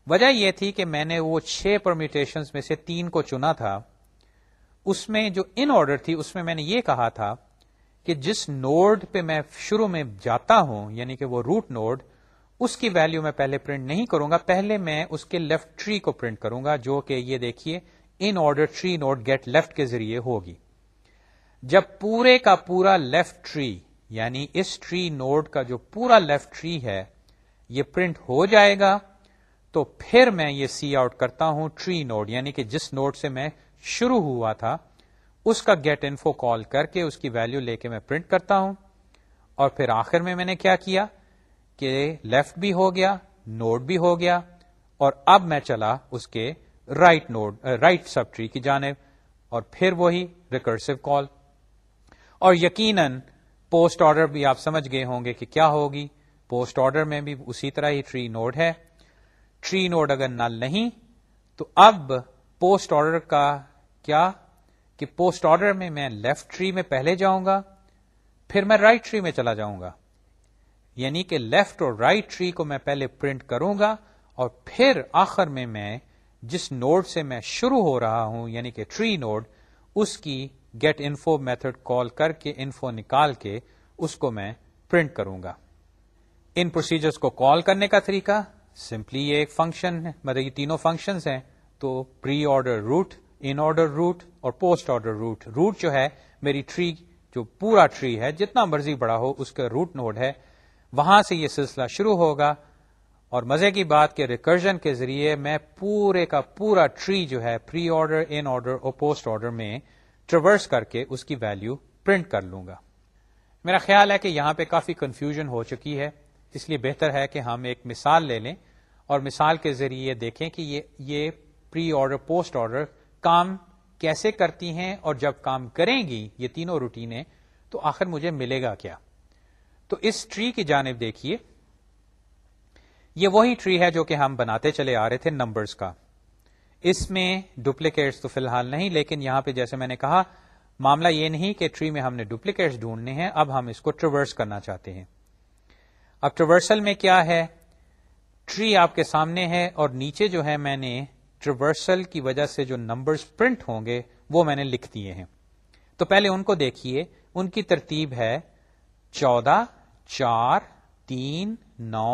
وجہ یہ تھی کہ میں نے وہ چھ پرمیٹیشن میں سے تین کو چنا تھا اس میں جو ان آرڈر تھی اس میں میں نے یہ کہا تھا کہ جس نوڈ پہ میں شروع میں جاتا ہوں یعنی کہ وہ روٹ نوڈ اس کی ویلو میں پہلے پرنٹ نہیں کروں گا پہلے میں اس کے لیفٹ ٹری کو پرنٹ کروں گا جو کہ یہ دیکھیے in order tree node get left کے ذریعے ہوگی جب پورے کا پورا لیفٹ ٹری یعنی اس ٹری نوڈ کا جو پورا لیفٹ ٹری ہے یہ پرنٹ ہو جائے گا تو پھر میں یہ سی آؤٹ کرتا ہوں ٹری نوڈ یعنی کہ جس نوڈ سے میں شروع ہوا تھا اس کا گیٹ انفو کال کر کے اس کی ویلو لے کے میں پرنٹ کرتا ہوں اور پھر آخر میں میں نے کیا کیا لیفٹ بھی ہو گیا نوڈ بھی ہو گیا اور اب میں چلا اس کے right node right sub tree کی جانب اور پھر وہی ریکرسو کال اور یقیناً پوسٹ آرڈر بھی آپ سمجھ گئے ہوں گے کہ کیا ہوگی پوسٹ آرڈر میں بھی اسی طرح ہی ٹری نوڈ ہے ٹری نوڈ اگر نل نہیں تو اب پوسٹ آرڈر کا کیا کہ پوسٹ آرڈر میں میں لیفٹ ٹری میں پہلے جاؤں گا پھر میں رائٹ right ٹری میں چلا جاؤں گا یعنی کہ لیفٹ اور رائٹ ٹری کو میں پہلے پرنٹ کروں گا اور پھر آخر میں میں جس نوڈ سے میں شروع ہو رہا ہوں یعنی کہ ٹری نوڈ اس کی گیٹ انفو میتھڈ کال کر کے انفو نکال کے اس کو میں پرنٹ کروں گا ان پروسیجرز کو کال کرنے کا طریقہ سمپلی یہ ایک فنکشن ہے مطلب یہ تینوں فنکشنز ہیں تو pre order root in order root اور پوسٹ آرڈر روٹ روٹ جو ہے میری ٹری جو پورا ٹری ہے جتنا مرضی بڑا ہو اس کا روٹ نوڈ ہے وہاں سے یہ سلسلہ شروع ہوگا اور مزے کی بات کہ ریکرجن کے ذریعے میں پورے کا پورا ٹری جو ہے پری آرڈر ان آرڈر اور پوسٹ آرڈر میں ٹریورس کر کے اس کی ویلو پرنٹ کر لوں گا میرا خیال ہے کہ یہاں پہ کافی کنفیوژن ہو چکی ہے اس لیے بہتر ہے کہ ہم ایک مثال لے لیں اور مثال کے ذریعے دیکھیں کہ یہ پری آرڈر پوسٹ آرڈر کام کیسے کرتی ہیں اور جب کام کریں گی یہ تینوں روٹینیں تو آخر مجھے ملے گا کیا تو اس ٹری کی جانب دیکھیے یہ وہی ٹری ہے جو کہ ہم بناتے چلے آ رہے تھے نمبرز کا اس میں ڈپلیکیٹس تو فی الحال نہیں لیکن یہاں پہ جیسے میں نے کہا معاملہ یہ نہیں کہ ٹری میں ہم نے ڈپلیکیٹس ڈھونڈنے ہیں اب ہم اس کو ٹریورس کرنا چاہتے ہیں اب ٹریورسل میں کیا ہے ٹری آپ کے سامنے ہے اور نیچے جو ہے میں نے ٹریورسل کی وجہ سے جو نمبرز پرنٹ ہوں گے وہ میں نے لکھ دیے ہیں تو پہلے ان کو دیکھیے ان کی ترتیب ہے چودہ چار تین نو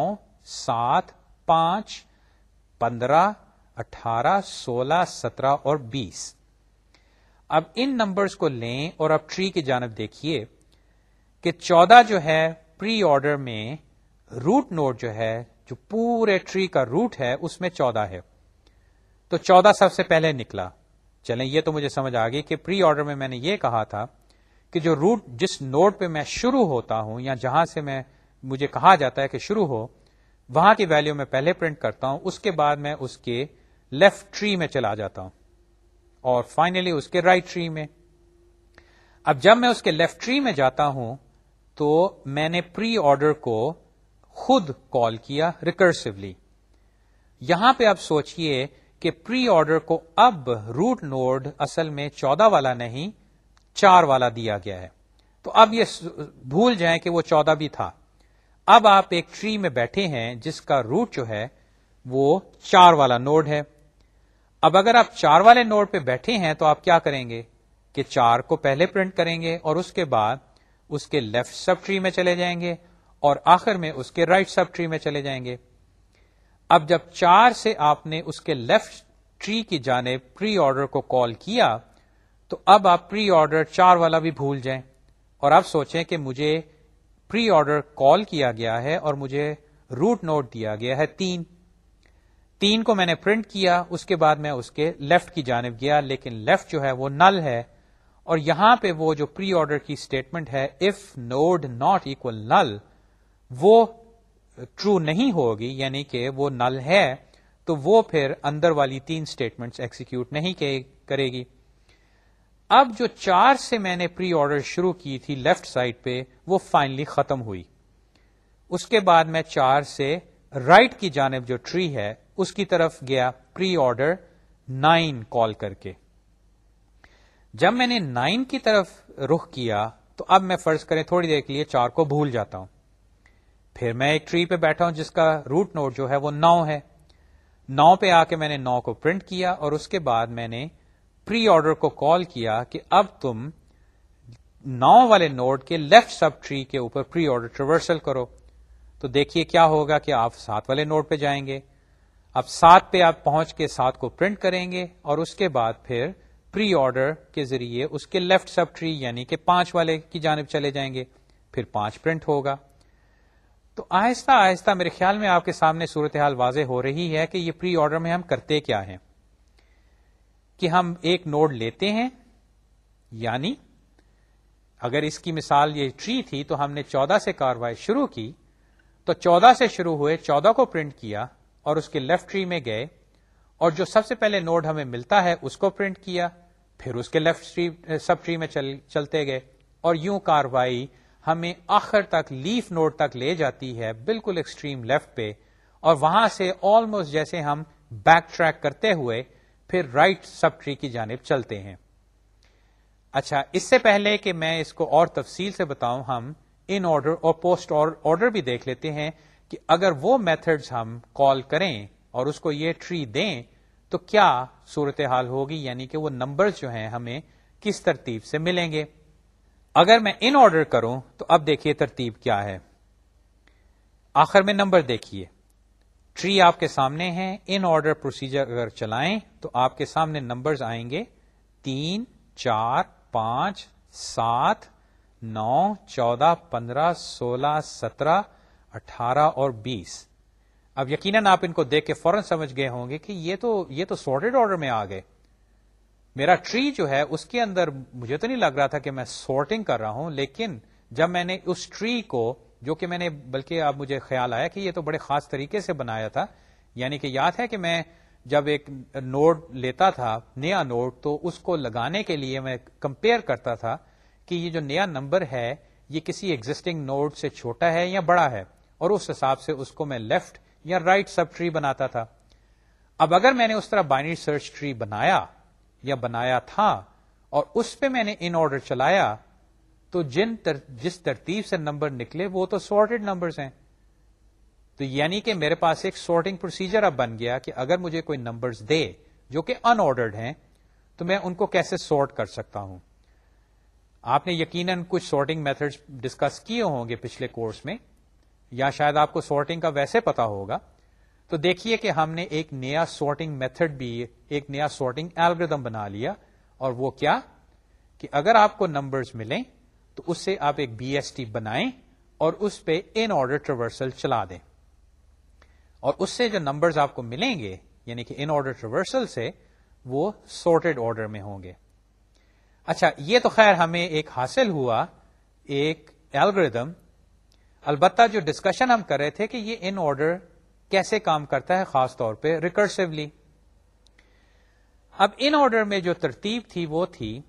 سات پانچ پندرہ اٹھارہ سولہ سترہ اور بیس اب ان نمبرز کو لیں اور اب ٹری کی جانب دیکھیے کہ چودہ جو ہے پری آرڈر میں روٹ نوٹ جو ہے جو پورے ٹری کا روٹ ہے اس میں چودہ ہے تو چودہ سب سے پہلے نکلا چلیں یہ تو مجھے سمجھ آ گئی کہ پری آرڈر میں میں نے یہ کہا تھا کہ جو روٹ جس نوڈ پہ میں شروع ہوتا ہوں یا جہاں سے میں مجھے کہا جاتا ہے کہ شروع ہو وہاں کی ویلیو میں پہلے پرنٹ کرتا ہوں اس کے بعد میں اس کے لیفٹ ٹری میں چلا جاتا ہوں اور فائنلی اس کے رائٹ ٹری میں اب جب میں اس کے لیفٹ ٹری میں جاتا ہوں تو میں نے پری آرڈر کو خود کال کیا ریکرسولی یہاں پہ آپ سوچئے کہ پری آرڈر کو اب روٹ نوڈ اصل میں چودہ والا نہیں چار والا دیا گیا ہے تو اب یہ بھول جائیں کہ وہ چودہ بھی تھا اب آپ ایک ٹری میں بیٹھے ہیں جس کا روٹ جو ہے وہ چار چار والا نوڈ نوڈ ہے اب اگر آپ والے پہ بیٹھے ہیں تو آپ کیا کریں گے کہ چار کو پہلے پرنٹ کریں گے اور اس کے بعد اس کے لیفٹ سب ٹری میں چلے جائیں گے اور آخر میں اس کے رائٹ سب ٹری میں چلے جائیں گے اب جب چار سے آپ نے اس کے لیفٹ ٹری کی جانب پری آرڈر کو کال کیا تو اب آپ پری آرڈر چار والا بھی بھول جائیں اور اب سوچیں کہ مجھے پری آرڈر کال کیا گیا ہے اور مجھے روٹ نوٹ دیا گیا ہے تین تین کو میں نے پرنٹ کیا اس کے بعد میں اس کے لیفٹ کی جانب گیا لیکن لیفٹ جو ہے وہ نل ہے اور یہاں پہ وہ جو پری آرڈر کی اسٹیٹمنٹ ہے if node not equal null وہ ٹرو نہیں ہوگی یعنی کہ وہ نل ہے تو وہ پھر اندر والی تین سٹیٹمنٹس ایکسیکیوٹ نہیں کرے گی اب جو چار سے میں نے پری آرڈر شروع کی تھی لیفٹ سائڈ پہ وہ فائنلی ختم ہوئی اس کے بعد میں چار سے رائٹ right کی جانب جو ٹری ہے اس کی طرف گیا پری آرڈر نائن کال کر کے جب میں نے نائن کی طرف رخ کیا تو اب میں فرض کریں تھوڑی دیر کے لیے چار کو بھول جاتا ہوں پھر میں ایک ٹری پہ بیٹھا ہوں جس کا روٹ نوٹ جو ہے وہ نو ہے نو پہ آ کے میں نے نو کو پرنٹ کیا اور اس کے بعد میں نے پری آرڈر کو کال کیا کہ اب تم نو والے نوڈ کے لیفٹ سب ٹری کے اوپر پری آرڈر ریورسل کرو تو دیکھیے کیا ہوگا کہ آپ سات والے نوڈ پہ جائیں گے اب سات پہ آپ پہنچ کے سات کو پرنٹ کریں گے اور اس کے بعد پھر پری آرڈر کے ذریعے اس کے لیفٹ سب ٹری یعنی کہ پانچ والے کی جانب چلے جائیں گے پھر پانچ پرنٹ ہوگا تو آہستہ آہستہ میرے خیال میں آپ کے سامنے صورتحال واضح ہو رہی ہے کہ یہ پری آرڈر میں ہم کرتے کیا ہیں کہ ہم ایک نوڈ لیتے ہیں یعنی اگر اس کی مثال یہ ٹری تھی تو ہم نے چودہ سے کاروائی شروع کی تو چودہ سے شروع ہوئے چودہ کو پرنٹ کیا اور اس کے لیفٹ ٹری میں گئے اور جو سب سے پہلے نوڈ ہمیں ملتا ہے اس کو پرنٹ کیا پھر اس کے لیفٹ سب ٹری میں چل, چلتے گئے اور یوں کاروائی ہمیں آخر تک لیف نوڈ تک لے جاتی ہے بالکل ایکسٹریم لیفٹ پہ اور وہاں سے آلموسٹ جیسے ہم بیک ٹریک کرتے ہوئے پھر رائٹ سب ٹری کی جانب چلتے ہیں اچھا اس سے پہلے کہ میں اس کو اور تفصیل سے بتاؤں ہم ان آرڈر اور پوسٹ آرڈر بھی دیکھ لیتے ہیں کہ اگر وہ میتھڈ ہم کال کریں اور اس کو یہ ٹری دیں تو کیا صورتحال ہوگی یعنی کہ وہ نمبر جو ہیں ہمیں کس ترتیب سے ملیں گے اگر میں ان آرڈر کروں تو اب دیکھیے ترتیب کیا ہے آخر میں نمبر دیکھیے ٹری آپ کے سامنے ہیں ان آرڈر پروسیجر اگر چلائیں تو آپ کے سامنے نمبر آئیں گے تین چار پانچ سات نو چودہ پندرہ سولہ سترہ اٹھارہ اور بیس اب یقیناً آپ ان کو دیکھ کے فوراً سمجھ گئے ہوں گے کہ یہ تو یہ تو سارٹیڈ آرڈر میں آ گئے میرا ٹری جو ہے اس کے اندر مجھے تو نہیں لگ رہا تھا کہ میں سارٹنگ کر رہا ہوں لیکن جب میں نے اس ٹری کو جو کہ میں نے بلکہ اب مجھے خیال آیا کہ یہ تو بڑے خاص طریقے سے بنایا تھا یعنی کہ یاد ہے کہ میں جب ایک نوڈ لیتا تھا نیا نوڈ تو اس کو لگانے کے لیے میں کمپیئر کرتا تھا کہ یہ جو نیا نمبر ہے یہ کسی ایگزٹنگ نوڈ سے چھوٹا ہے یا بڑا ہے اور اس حساب سے اس کو میں لیفٹ یا رائٹ سب ٹری بناتا تھا اب اگر میں نے اس طرح بائنی سرچ ٹری بنایا یا بنایا تھا اور اس پہ میں نے ان آرڈر چلایا تو جن تر جس ترتیب سے نمبر نکلے وہ تو سارٹیڈ نمبرز ہیں تو یعنی کہ میرے پاس ایک سارٹنگ پروسیجر اب بن گیا کہ اگر مجھے کوئی نمبرز دے جو کہ ان آرڈرڈ ہیں تو میں ان کو کیسے سارٹ کر سکتا ہوں آپ نے یقیناً کچھ سارٹنگ میتھڈ ڈسکس کیے ہوں گے پچھلے کورس میں یا شاید آپ کو سارٹنگ کا ویسے پتا ہوگا تو دیکھیے کہ ہم نے ایک نیا سارٹنگ میتھڈ بھی ایک نیا سارٹنگ ایلگردم بنا لیا اور وہ کیا کہ اگر آپ کو نمبرز ملیں تو اس سے آپ ایک بی ایس ٹی بنائیں اور اس پہ ان آرڈر ٹریورسل چلا دیں اور اس سے جو نمبر آپ کو ملیں گے یعنی کہ ان آرڈر ٹریورسل سے وہ سورٹڈ آرڈر میں ہوں گے اچھا یہ تو خیر ہمیں ایک حاصل ہوا ایک ایلگردم البتہ جو ڈسکشن ہم کر رہے تھے کہ یہ ان آرڈر کیسے کام کرتا ہے خاص طور پہ ریکرسولی اب ان آرڈر میں جو ترتیب تھی وہ تھی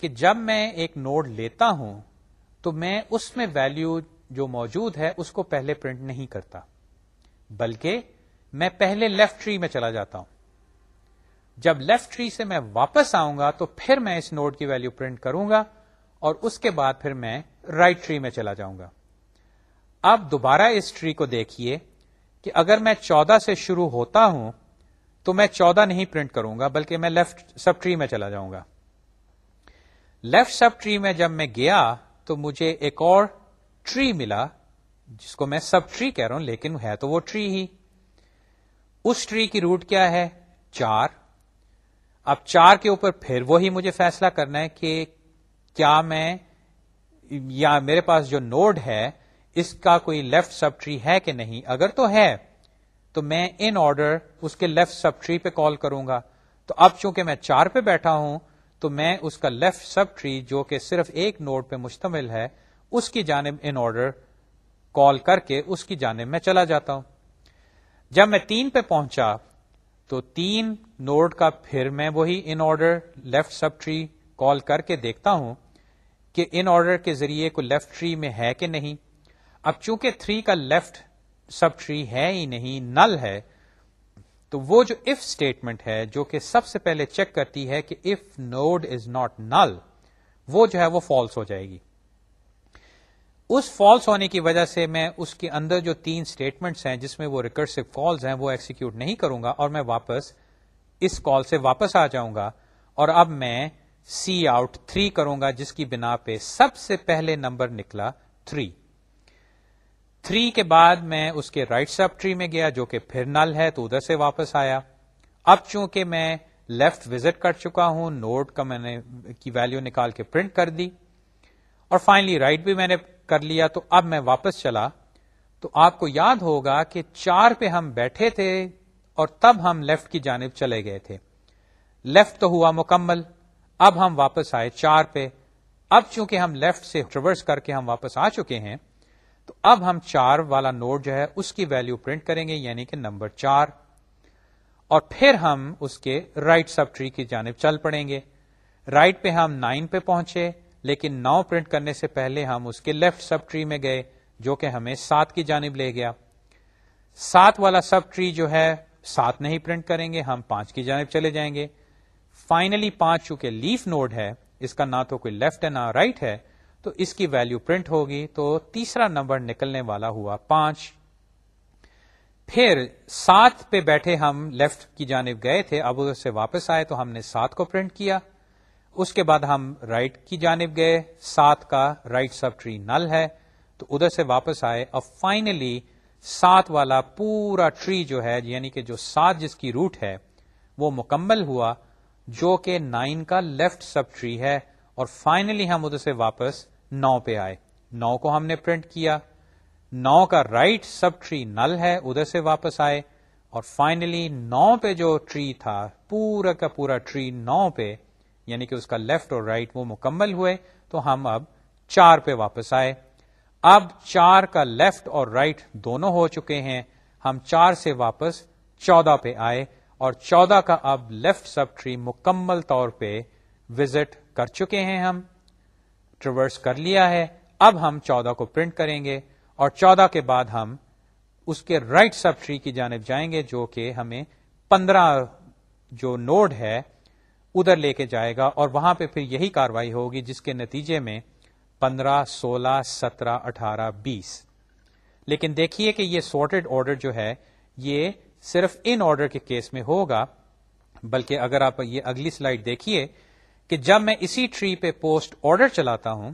کہ جب میں ایک نوڈ لیتا ہوں تو میں اس میں ویلو جو موجود ہے اس کو پہلے پرنٹ نہیں کرتا بلکہ میں پہلے لیفٹ ٹری میں چلا جاتا ہوں جب لیفٹ ٹری سے میں واپس آؤں گا تو پھر میں اس نوڈ کی ویلو پرنٹ کروں گا اور اس کے بعد پھر میں رائٹ right ٹری میں چلا جاؤں گا اب دوبارہ اس ٹری کو دیکھیے کہ اگر میں چودہ سے شروع ہوتا ہوں تو میں چودہ نہیں پرنٹ کروں گا بلکہ میں لیفٹ سب ٹری میں چلا جاؤں گا لیفٹ سب ٹری میں جب میں گیا تو مجھے ایک اور ٹری ملا جس کو میں سب ٹری کہہ رہا ہوں لیکن ہے تو وہ ٹری ہی اس ٹری کی روٹ کیا ہے چار اب چار کے اوپر پھر وہی مجھے فیصلہ کرنا ہے کہ کیا میں یا میرے پاس جو نوڈ ہے اس کا کوئی لیفٹ سب ٹری ہے کہ نہیں اگر تو ہے تو میں ان آرڈر اس کے لیفٹ سب ٹری پہ کال کروں گا تو اب چونکہ میں چار پہ بیٹھا ہوں تو میں اس کا لیفٹ سب ٹری جو کہ صرف ایک نوڈ پہ مشتمل ہے اس کی جانب ان آرڈر کال کر کے اس کی جانب میں چلا جاتا ہوں جب میں تین پہ پہنچا تو تین نوڈ کا پھر میں وہی in order left subtree call کر کے دیکھتا ہوں کہ ان آرڈر کے ذریعے کو لیفٹ ٹری میں ہے کہ نہیں اب چونکہ تھری کا لیفٹ سب ٹری ہے ہی نہیں نل ہے تو وہ جو اف اسٹیٹمنٹ ہے جو کہ سب سے پہلے چیک کرتی ہے کہ if node is not null وہ جو ہے وہ فالس ہو جائے گی اس فالس ہونے کی وجہ سے میں اس کے اندر جو تین اسٹیٹمنٹس ہیں جس میں وہ ریکرسک فالس ہیں وہ ایکسیکیوٹ نہیں کروں گا اور میں واپس اس کال سے واپس آ جاؤں گا اور اب میں سی آؤٹ تھری کروں گا جس کی بنا پہ سب سے پہلے نمبر نکلا تھری تھری کے بعد میں اس کے رائٹ سب ٹری میں گیا جو کہ پھر نل ہے تو ادھر سے واپس آیا اب چونکہ میں لیفٹ وزٹ کر چکا ہوں نوٹ کا میں نے کی ویلو نکال کے پرنٹ کر دی اور فائنلی رائٹ بھی میں نے کر لیا تو اب میں واپس چلا تو آپ کو یاد ہوگا کہ چار پہ ہم بیٹھے تھے اور تب ہم لیفٹ کی جانب چلے گئے تھے لیفٹ تو ہوا مکمل اب ہم واپس آئے چار پہ اب چونکہ ہم لیفٹ سے ٹریورس کر کے ہم واپس آ چکے ہیں تو اب ہم چار والا نوڈ جو ہے اس کی ویلو پرنٹ کریں گے یعنی کہ نمبر چار اور پھر ہم اس کے رائٹ سب ٹری کی جانب چل پڑیں گے رائٹ پہ ہم نائن پہ پہنچے لیکن نو پرنٹ کرنے سے پہلے ہم اس کے لیفٹ سب ٹری میں گئے جو کہ ہمیں سات کی جانب لے گیا سات والا سب ٹری جو ہے سات نہیں پرنٹ کریں گے ہم پانچ کی جانب چلے جائیں گے فائنلی پانچ چونکہ لیف نوڈ ہے اس کا نہ تو کوئی لیفٹ ہے نہ رائٹ right ہے تو اس کی ویلو پرنٹ ہوگی تو تیسرا نمبر نکلنے والا ہوا پانچ پھر سات پہ بیٹھے ہم لیفٹ کی جانب گئے تھے اب ادھر سے واپس آئے تو ہم نے سات کو پرنٹ کیا اس کے بعد ہم رائٹ کی جانب گئے سات کا رائٹ سب ٹری نل ہے تو ادھر سے واپس آئے اور فائنلی سات والا پورا ٹری جو ہے یعنی کہ جو سات جس کی روٹ ہے وہ مکمل ہوا جو کہ نائن کا لیفٹ سب ٹری ہے اور فائنلی ہم ادھر سے واپس نو پہ آئے نو کو ہم نے پرنٹ کیا نو کا رائٹ سب ٹری نل ہے ادھر سے واپس آئے اور فائنلی نو پہ جو ٹری تھا پورا کا پورا ٹری نو پہ یعنی کہ اس کا لیفٹ اور رائٹ وہ مکمل ہوئے تو ہم اب چار پہ واپس آئے اب چار کا لیفٹ اور رائٹ دونوں ہو چکے ہیں ہم چار سے واپس چودہ پہ آئے اور چودہ کا اب لیفٹ سب ٹری مکمل طور پہ وزٹ کر چکے ہیں ہم ٹریورس کر لیا ہے اب ہم چودہ کو پرنٹ کریں گے اور چودہ کے بعد ہم اس کے رائٹ سب ٹری کی جانب جائیں گے جو کہ ہمیں پندرہ جو نوڈ ہے ادھر لے کے جائے گا اور وہاں پہ پھر یہی کاروائی ہوگی جس کے نتیجے میں پندرہ سولہ سترہ اٹھارہ بیس لیکن دیکھیے کہ یہ سارٹیڈ آرڈر جو ہے یہ صرف ان آرڈر کے کیس میں ہوگا بلکہ اگر آپ یہ اگلی سلائیڈ دیکھیے کہ جب میں اسی ٹری پہ پوسٹ آرڈر چلاتا ہوں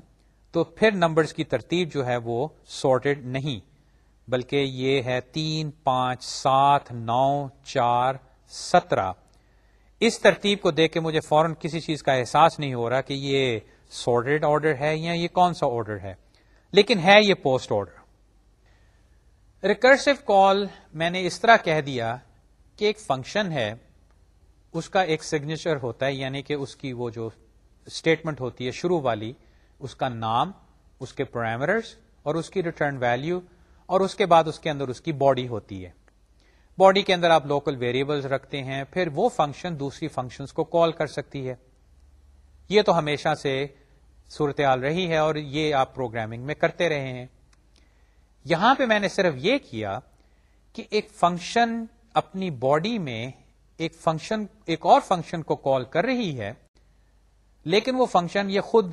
تو پھر نمبرز کی ترتیب جو ہے وہ سارٹیڈ نہیں بلکہ یہ ہے تین پانچ سات نو چار سترہ اس ترتیب کو دیکھ کے مجھے فوراً کسی چیز کا احساس نہیں ہو رہا کہ یہ سارٹیڈ آرڈر ہے یا یہ کون سا آرڈر ہے لیکن ہے یہ پوسٹ آرڈر ریکرسو کال میں نے اس طرح کہہ دیا کہ ایک فنکشن ہے اس کا ایک سگنیچر ہوتا ہے یعنی کہ اس کی وہ جو اسٹیٹمنٹ ہوتی ہے شروع والی اس کا نام اس کے پرائمرس اور اس کی ریٹرن ویلو اور اس کے بعد اس کے اندر اس کی باڈی ہوتی ہے باڈی کے اندر آپ لوکل ویریبل رکھتے ہیں پھر وہ فنکشن دوسری فنکشنز کو کال کر سکتی ہے یہ تو ہمیشہ سے صورتحال رہی ہے اور یہ آپ پروگرامنگ میں کرتے رہے ہیں یہاں پہ میں نے صرف یہ کیا کہ ایک فنکشن اپنی باڈی میں ایک فنکشن ایک اور فنکشن کو کال کر رہی ہے لیکن وہ فنکشن یہ خود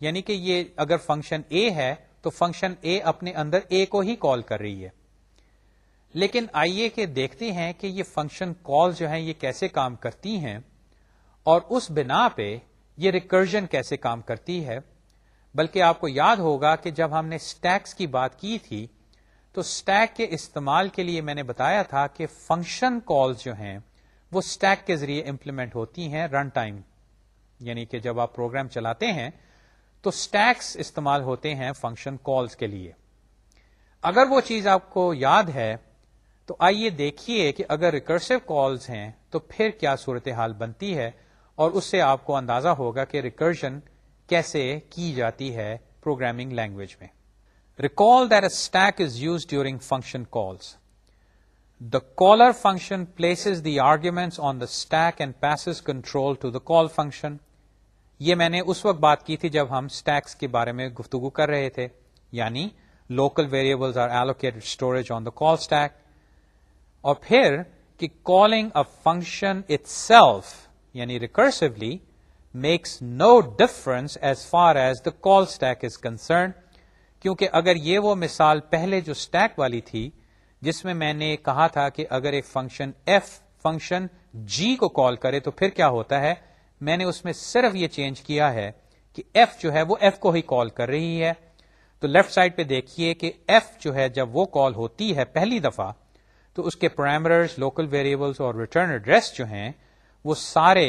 یعنی کہ یہ اگر فنکشن اے ہے تو فنکشن اے اپنے اندر اے کو ہی کال کر رہی ہے لیکن آئیے کہ دیکھتے ہیں کہ یہ فنکشن کال جو ہیں یہ کیسے کام کرتی ہیں اور اس بنا پہ یہ ریکرجن کیسے کام کرتی ہے بلکہ آپ کو یاد ہوگا کہ جب ہم نے اسٹیکس کی بات کی تھی تو اسٹیک کے استعمال کے لیے میں نے بتایا تھا کہ فنکشن کال جو ہیں وہ اسٹیک کے ذریعے امپلیمنٹ ہوتی ہیں رن ٹائم یعنی کہ جب آپ پروگرام چلاتے ہیں تو اسٹیکس استعمال ہوتے ہیں فنکشن کالز کے لیے اگر وہ چیز آپ کو یاد ہے تو آئیے دیکھیے کہ اگر ریکرسو کالز ہیں تو پھر کیا صورتحال بنتی ہے اور اس سے آپ کو اندازہ ہوگا کہ ریکرشن کیسے کی جاتی ہے پروگرامنگ لینگویج میں recall that a stack is use during function calls caller function places the arguments on the stack and passes control to the call function یہ میں نے اس وقت بات کی تھی جب ہم اسٹیکس کے بارے میں گفتگو کر رہے تھے یعنی لوکل ویریئبل کال اسٹیک اور پھر کہ calling a function itself یعنی recursively makes no difference as far as the call stack is concerned کیونکہ اگر یہ وہ مثال پہلے جو اسٹیک والی تھی جس میں میں نے کہا تھا کہ اگر ایک فنکشن ایف فنکشن جی کو کال کرے تو پھر کیا ہوتا ہے میں نے اس میں صرف یہ چینج کیا ہے کہ ایف جو ہے وہ ایف کو ہی کال کر رہی ہے تو لیفٹ سائڈ پہ دیکھیے کہ ایف جو ہے جب وہ کال ہوتی ہے پہلی دفعہ تو اس کے پرائمرز لوکل ویریبلس اور ریٹرن ایڈریس جو ہیں وہ سارے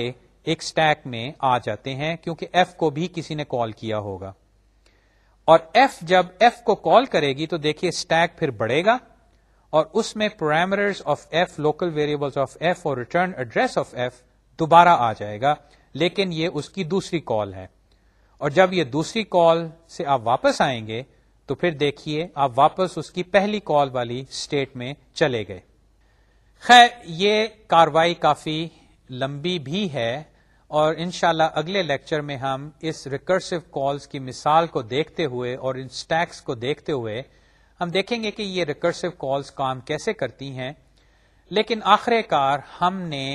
ایک سٹیک میں آ جاتے ہیں کیونکہ ایف کو بھی کسی نے کال کیا ہوگا اور ایف جب ایف کو کال کرے گی تو دیکھیے سٹیک پھر بڑھے گا اور اس میں of F local variable of F اور ریٹرن ایڈریس آف ایف دوبارہ آ جائے گا لیکن یہ اس کی دوسری کال ہے اور جب یہ دوسری کال سے آپ واپس آئیں گے تو پھر دیکھیے آپ واپس اس کی پہلی کال والی اسٹیٹ میں چلے گئے خیر یہ کاروائی کافی لمبی بھی ہے اور انشاءاللہ اگلے لیکچر میں ہم اس ریکرسو کالز کی مثال کو دیکھتے ہوئے اور ان سٹیکس کو دیکھتے ہوئے ہم دیکھیں گے کہ یہ ریکرسو کالس کام کیسے کرتی ہیں لیکن آخر کار ہم نے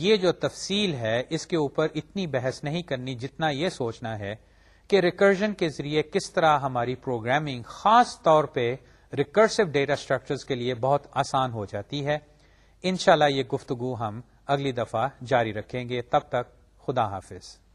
یہ جو تفصیل ہے اس کے اوپر اتنی بحث نہیں کرنی جتنا یہ سوچنا ہے کہ ریکرجن کے ذریعے کس طرح ہماری پروگرامنگ خاص طور پہ ریکرسو ڈیٹا اسٹرکچرز کے لیے بہت آسان ہو جاتی ہے انشاءاللہ یہ گفتگو ہم اگلی دفعہ جاری رکھیں گے تب تک خدا حافظ